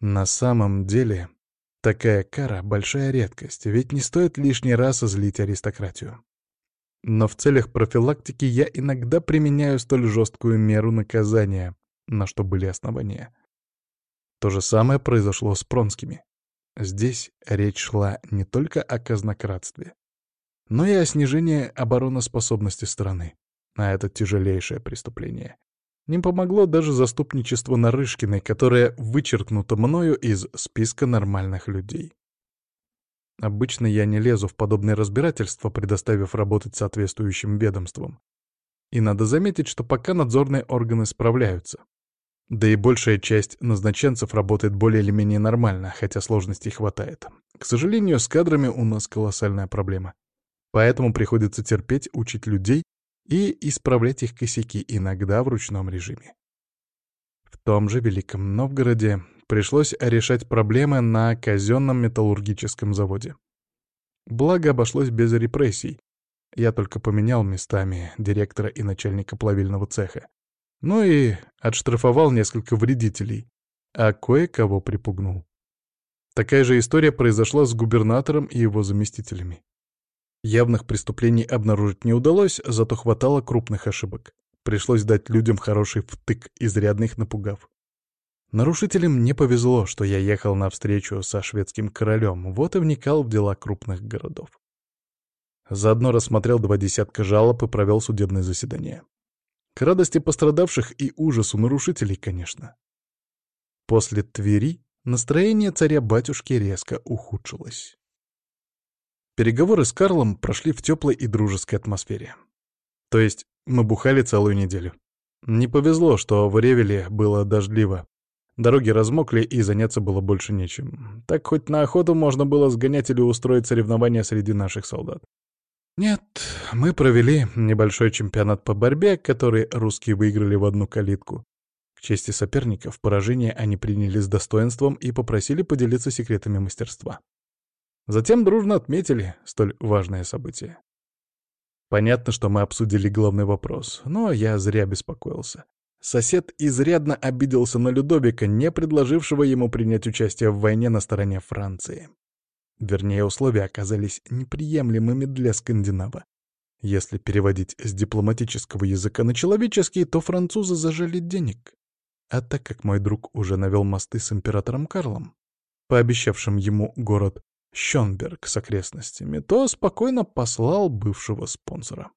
На самом деле, такая кара — большая редкость, ведь не стоит лишний раз злить аристократию. Но в целях профилактики я иногда применяю столь жесткую меру наказания, на что были основания. То же самое произошло с Пронскими. Здесь речь шла не только о казнократстве, но и о снижении обороноспособности страны. А это тяжелейшее преступление. Не помогло даже заступничество Нарышкиной, которое вычеркнуто мною из списка нормальных людей. Обычно я не лезу в подобные разбирательства, предоставив работать соответствующим ведомствам. И надо заметить, что пока надзорные органы справляются. Да и большая часть назначенцев работает более или менее нормально, хотя сложностей хватает. К сожалению, с кадрами у нас колоссальная проблема. Поэтому приходится терпеть, учить людей и исправлять их косяки, иногда в ручном режиме. В том же Великом Новгороде пришлось решать проблемы на казенном металлургическом заводе. Благо обошлось без репрессий. Я только поменял местами директора и начальника плавильного цеха. Ну и отштрафовал несколько вредителей, а кое-кого припугнул. Такая же история произошла с губернатором и его заместителями. Явных преступлений обнаружить не удалось, зато хватало крупных ошибок. Пришлось дать людям хороший втык, изрядно их напугав. Нарушителям не повезло, что я ехал на встречу со шведским королем, вот и вникал в дела крупных городов. Заодно рассмотрел два десятка жалоб и провел судебное заседание. К радости пострадавших и ужасу нарушителей, конечно. После Твери настроение царя-батюшки резко ухудшилось. Переговоры с Карлом прошли в теплой и дружеской атмосфере. То есть мы бухали целую неделю. Не повезло, что в Ревеле было дождливо. Дороги размокли, и заняться было больше нечем. Так хоть на охоту можно было сгонять или устроить соревнования среди наших солдат. Нет, мы провели небольшой чемпионат по борьбе, который русские выиграли в одну калитку. К чести соперников, поражение они приняли с достоинством и попросили поделиться секретами мастерства. Затем дружно отметили столь важное событие. Понятно, что мы обсудили главный вопрос, но я зря беспокоился. Сосед изрядно обиделся на Людовика, не предложившего ему принять участие в войне на стороне Франции. Вернее, условия оказались неприемлемыми для скандинава. Если переводить с дипломатического языка на человеческий, то французы зажали денег. А так как мой друг уже навел мосты с императором Карлом, пообещавшим ему город Щенберг с окрестностями, то спокойно послал бывшего спонсора.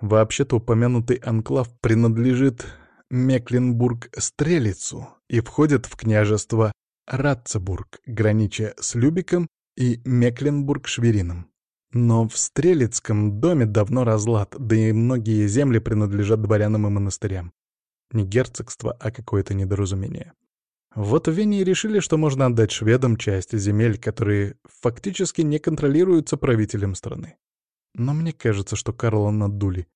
Вообще-то упомянутый анклав принадлежит Мекленбург-Стрелицу и входит в княжество Ратцебург, гранича с Любиком и Мекленбург-Шверином. Но в Стрелецком доме давно разлад, да и многие земли принадлежат дворянам и монастырям. Не герцогство, а какое-то недоразумение. Вот в Вене решили, что можно отдать шведам часть земель, которые фактически не контролируются правителем страны. Но мне кажется, что Карла надули.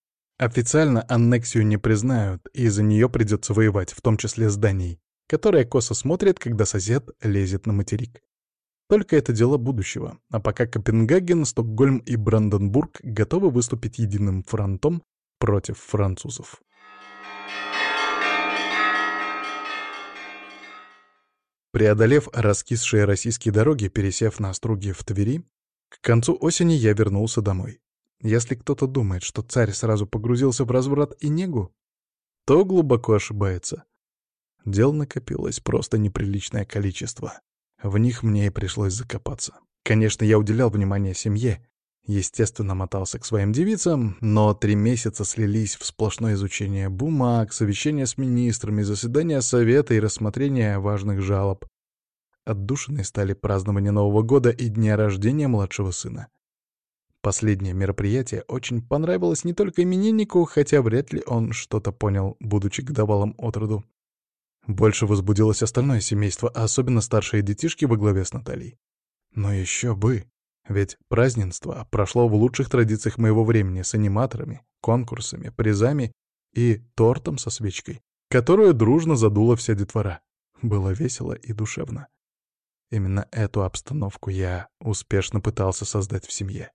Официально аннексию не признают, и за нее придется воевать, в том числе с Данией, которая косо смотрит, когда сосед лезет на материк. Только это дело будущего, а пока Копенгаген, Стокгольм и Бранденбург готовы выступить единым фронтом против французов. Преодолев раскисшие российские дороги, пересев на струги в Твери, к концу осени я вернулся домой. Если кто-то думает, что царь сразу погрузился в разврат и негу, то глубоко ошибается. Дел накопилось просто неприличное количество. В них мне и пришлось закопаться. Конечно, я уделял внимание семье, естественно, мотался к своим девицам, но три месяца слились в сплошное изучение бумаг, совещания с министрами, заседания совета и рассмотрение важных жалоб. Отдушиной стали празднование Нового года и дня рождения младшего сына. Последнее мероприятие очень понравилось не только имениннику, хотя вряд ли он что-то понял, будучи годовалым от роду. Больше возбудилось остальное семейство, а особенно старшие детишки во главе с Натальей. Но еще бы! Ведь празднество прошло в лучших традициях моего времени с аниматорами, конкурсами, призами и тортом со свечкой, которую дружно задула вся детвора. Было весело и душевно. Именно эту обстановку я успешно пытался создать в семье.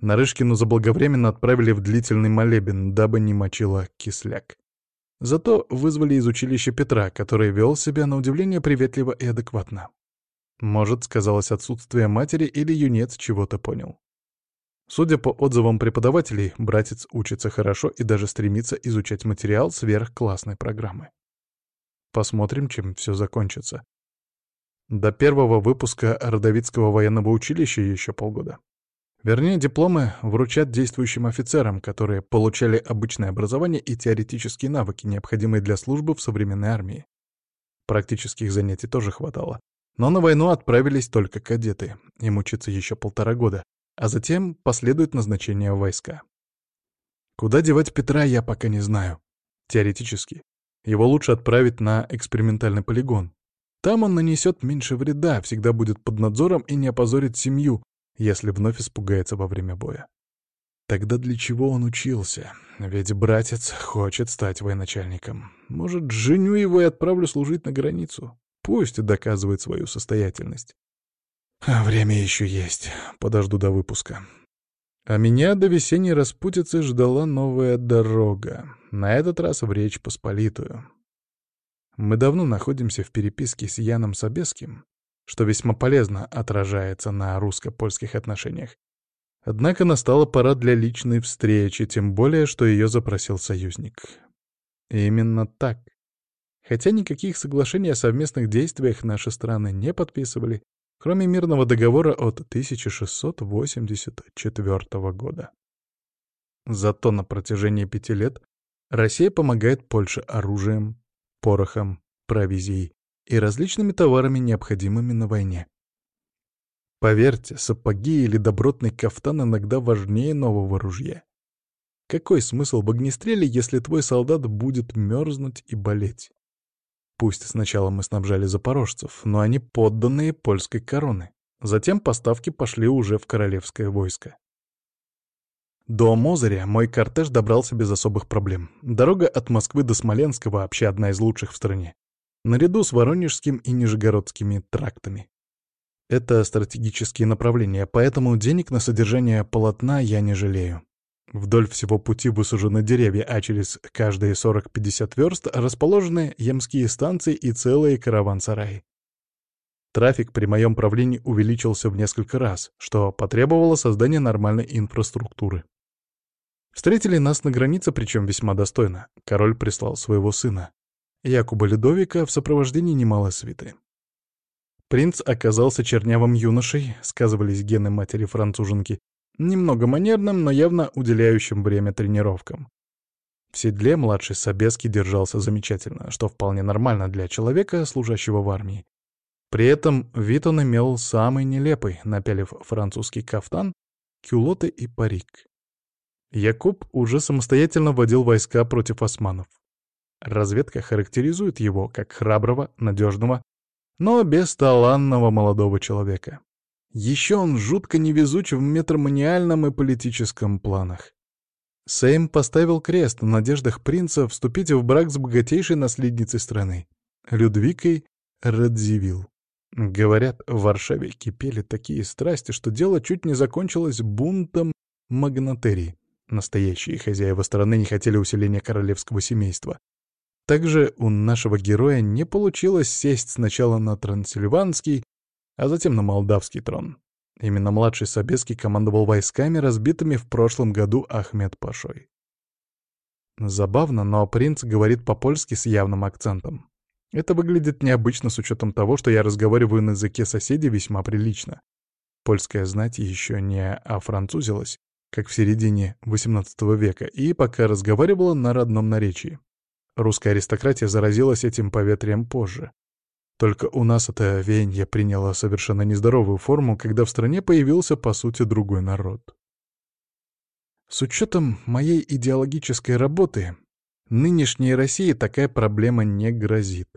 Нарышкину заблаговременно отправили в длительный молебен, дабы не мочила кисляк. Зато вызвали из училища Петра, который вел себя на удивление приветливо и адекватно. Может, сказалось отсутствие матери или юнец чего-то понял. Судя по отзывам преподавателей, братец учится хорошо и даже стремится изучать материал сверхклассной программы. Посмотрим, чем все закончится. До первого выпуска Родовицкого военного училища еще полгода. Вернее, дипломы вручат действующим офицерам, которые получали обычное образование и теоретические навыки, необходимые для службы в современной армии. Практических занятий тоже хватало. Но на войну отправились только кадеты, им учиться еще полтора года, а затем последует назначение в войска. Куда девать Петра, я пока не знаю. Теоретически. Его лучше отправить на экспериментальный полигон. Там он нанесет меньше вреда, всегда будет под надзором и не опозорит семью, если вновь испугается во время боя. Тогда для чего он учился? Ведь братец хочет стать военачальником. Может, женю его и отправлю служить на границу? Пусть доказывает свою состоятельность. А время еще есть. Подожду до выпуска. А меня до весенней распутицы ждала новая дорога. На этот раз в Речь Посполитую. Мы давно находимся в переписке с Яном Собеским, что весьма полезно отражается на русско-польских отношениях. Однако настала пора для личной встречи, тем более, что ее запросил союзник. И именно так. Хотя никаких соглашений о совместных действиях наши страны не подписывали, кроме мирного договора от 1684 года. Зато на протяжении пяти лет Россия помогает Польше оружием, порохом, провизией и различными товарами, необходимыми на войне. Поверьте, сапоги или добротный кафтан иногда важнее нового ружья. Какой смысл в огнестреле, если твой солдат будет мерзнуть и болеть? Пусть сначала мы снабжали запорожцев, но они подданные польской короны. Затем поставки пошли уже в королевское войско. До Мозыря мой кортеж добрался без особых проблем. Дорога от Москвы до Смоленска вообще одна из лучших в стране. Наряду с Воронежским и Нижегородскими трактами. Это стратегические направления, поэтому денег на содержание полотна я не жалею. Вдоль всего пути высажены деревья, а через каждые 40-50 верст расположены ямские станции и целые караван-сараи. Трафик при моем правлении увеличился в несколько раз, что потребовало создания нормальной инфраструктуры. Встретили нас на границе, причем весьма достойно. Король прислал своего сына, Якуба Ледовика, в сопровождении немалой свиты. Принц оказался чернявым юношей, сказывались гены матери-француженки, немного манерным, но явно уделяющим время тренировкам. В седле младший Собеский держался замечательно, что вполне нормально для человека, служащего в армии. При этом вид он имел самый нелепый, напялив французский кафтан, кюлоты и парик. Якуб уже самостоятельно водил войска против османов. Разведка характеризует его как храброго, надежного но бесталанного молодого человека. Еще он жутко невезуч в метроманиальном и политическом планах. Сейм поставил крест на надеждах принца вступить в брак с богатейшей наследницей страны, Людвикой Радзивилл. Говорят, в Варшаве кипели такие страсти, что дело чуть не закончилось бунтом магнатерии. Настоящие хозяева страны не хотели усиления королевского семейства, также у нашего героя не получилось сесть сначала на трансильванский, а затем на молдавский трон. Именно младший Собеский командовал войсками, разбитыми в прошлом году Ахмед Пашой. Забавно, но принц говорит по-польски с явным акцентом. Это выглядит необычно с учетом того, что я разговариваю на языке соседей весьма прилично. Польская знать еще не офранцузилась, как в середине XVIII века, и пока разговаривала на родном наречии. Русская аристократия заразилась этим поветрием позже. Только у нас это веяние приняло совершенно нездоровую форму, когда в стране появился, по сути, другой народ. С учетом моей идеологической работы, нынешней России такая проблема не грозит.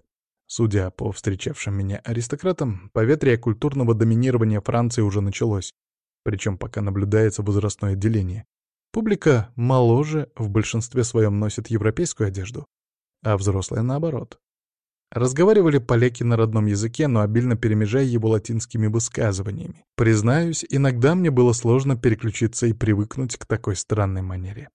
Судя по встречавшим меня аристократам, поветрие культурного доминирования Франции уже началось, причем пока наблюдается возрастное деление. Публика моложе в большинстве своем носит европейскую одежду, а взрослые наоборот. Разговаривали поляки на родном языке, но обильно перемежая его латинскими высказываниями. Признаюсь, иногда мне было сложно переключиться и привыкнуть к такой странной манере.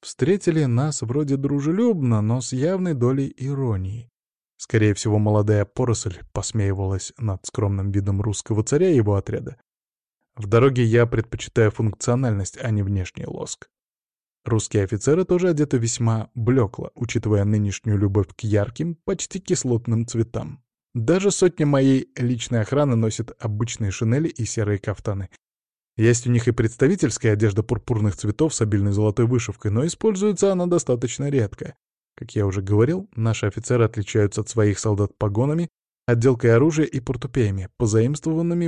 Встретили нас вроде дружелюбно, но с явной долей иронии. Скорее всего, молодая поросль посмеивалась над скромным видом русского царя и его отряда. В дороге я предпочитаю функциональность, а не внешний лоск. Русские офицеры тоже одеты весьма блекло, учитывая нынешнюю любовь к ярким, почти кислотным цветам. Даже сотня моей личной охраны носит обычные шинели и серые кафтаны. Есть у них и представительская одежда пурпурных цветов с обильной золотой вышивкой, но используется она достаточно редко. Как я уже говорил, наши офицеры отличаются от своих солдат погонами, отделкой оружия и портупеями, позаимствованными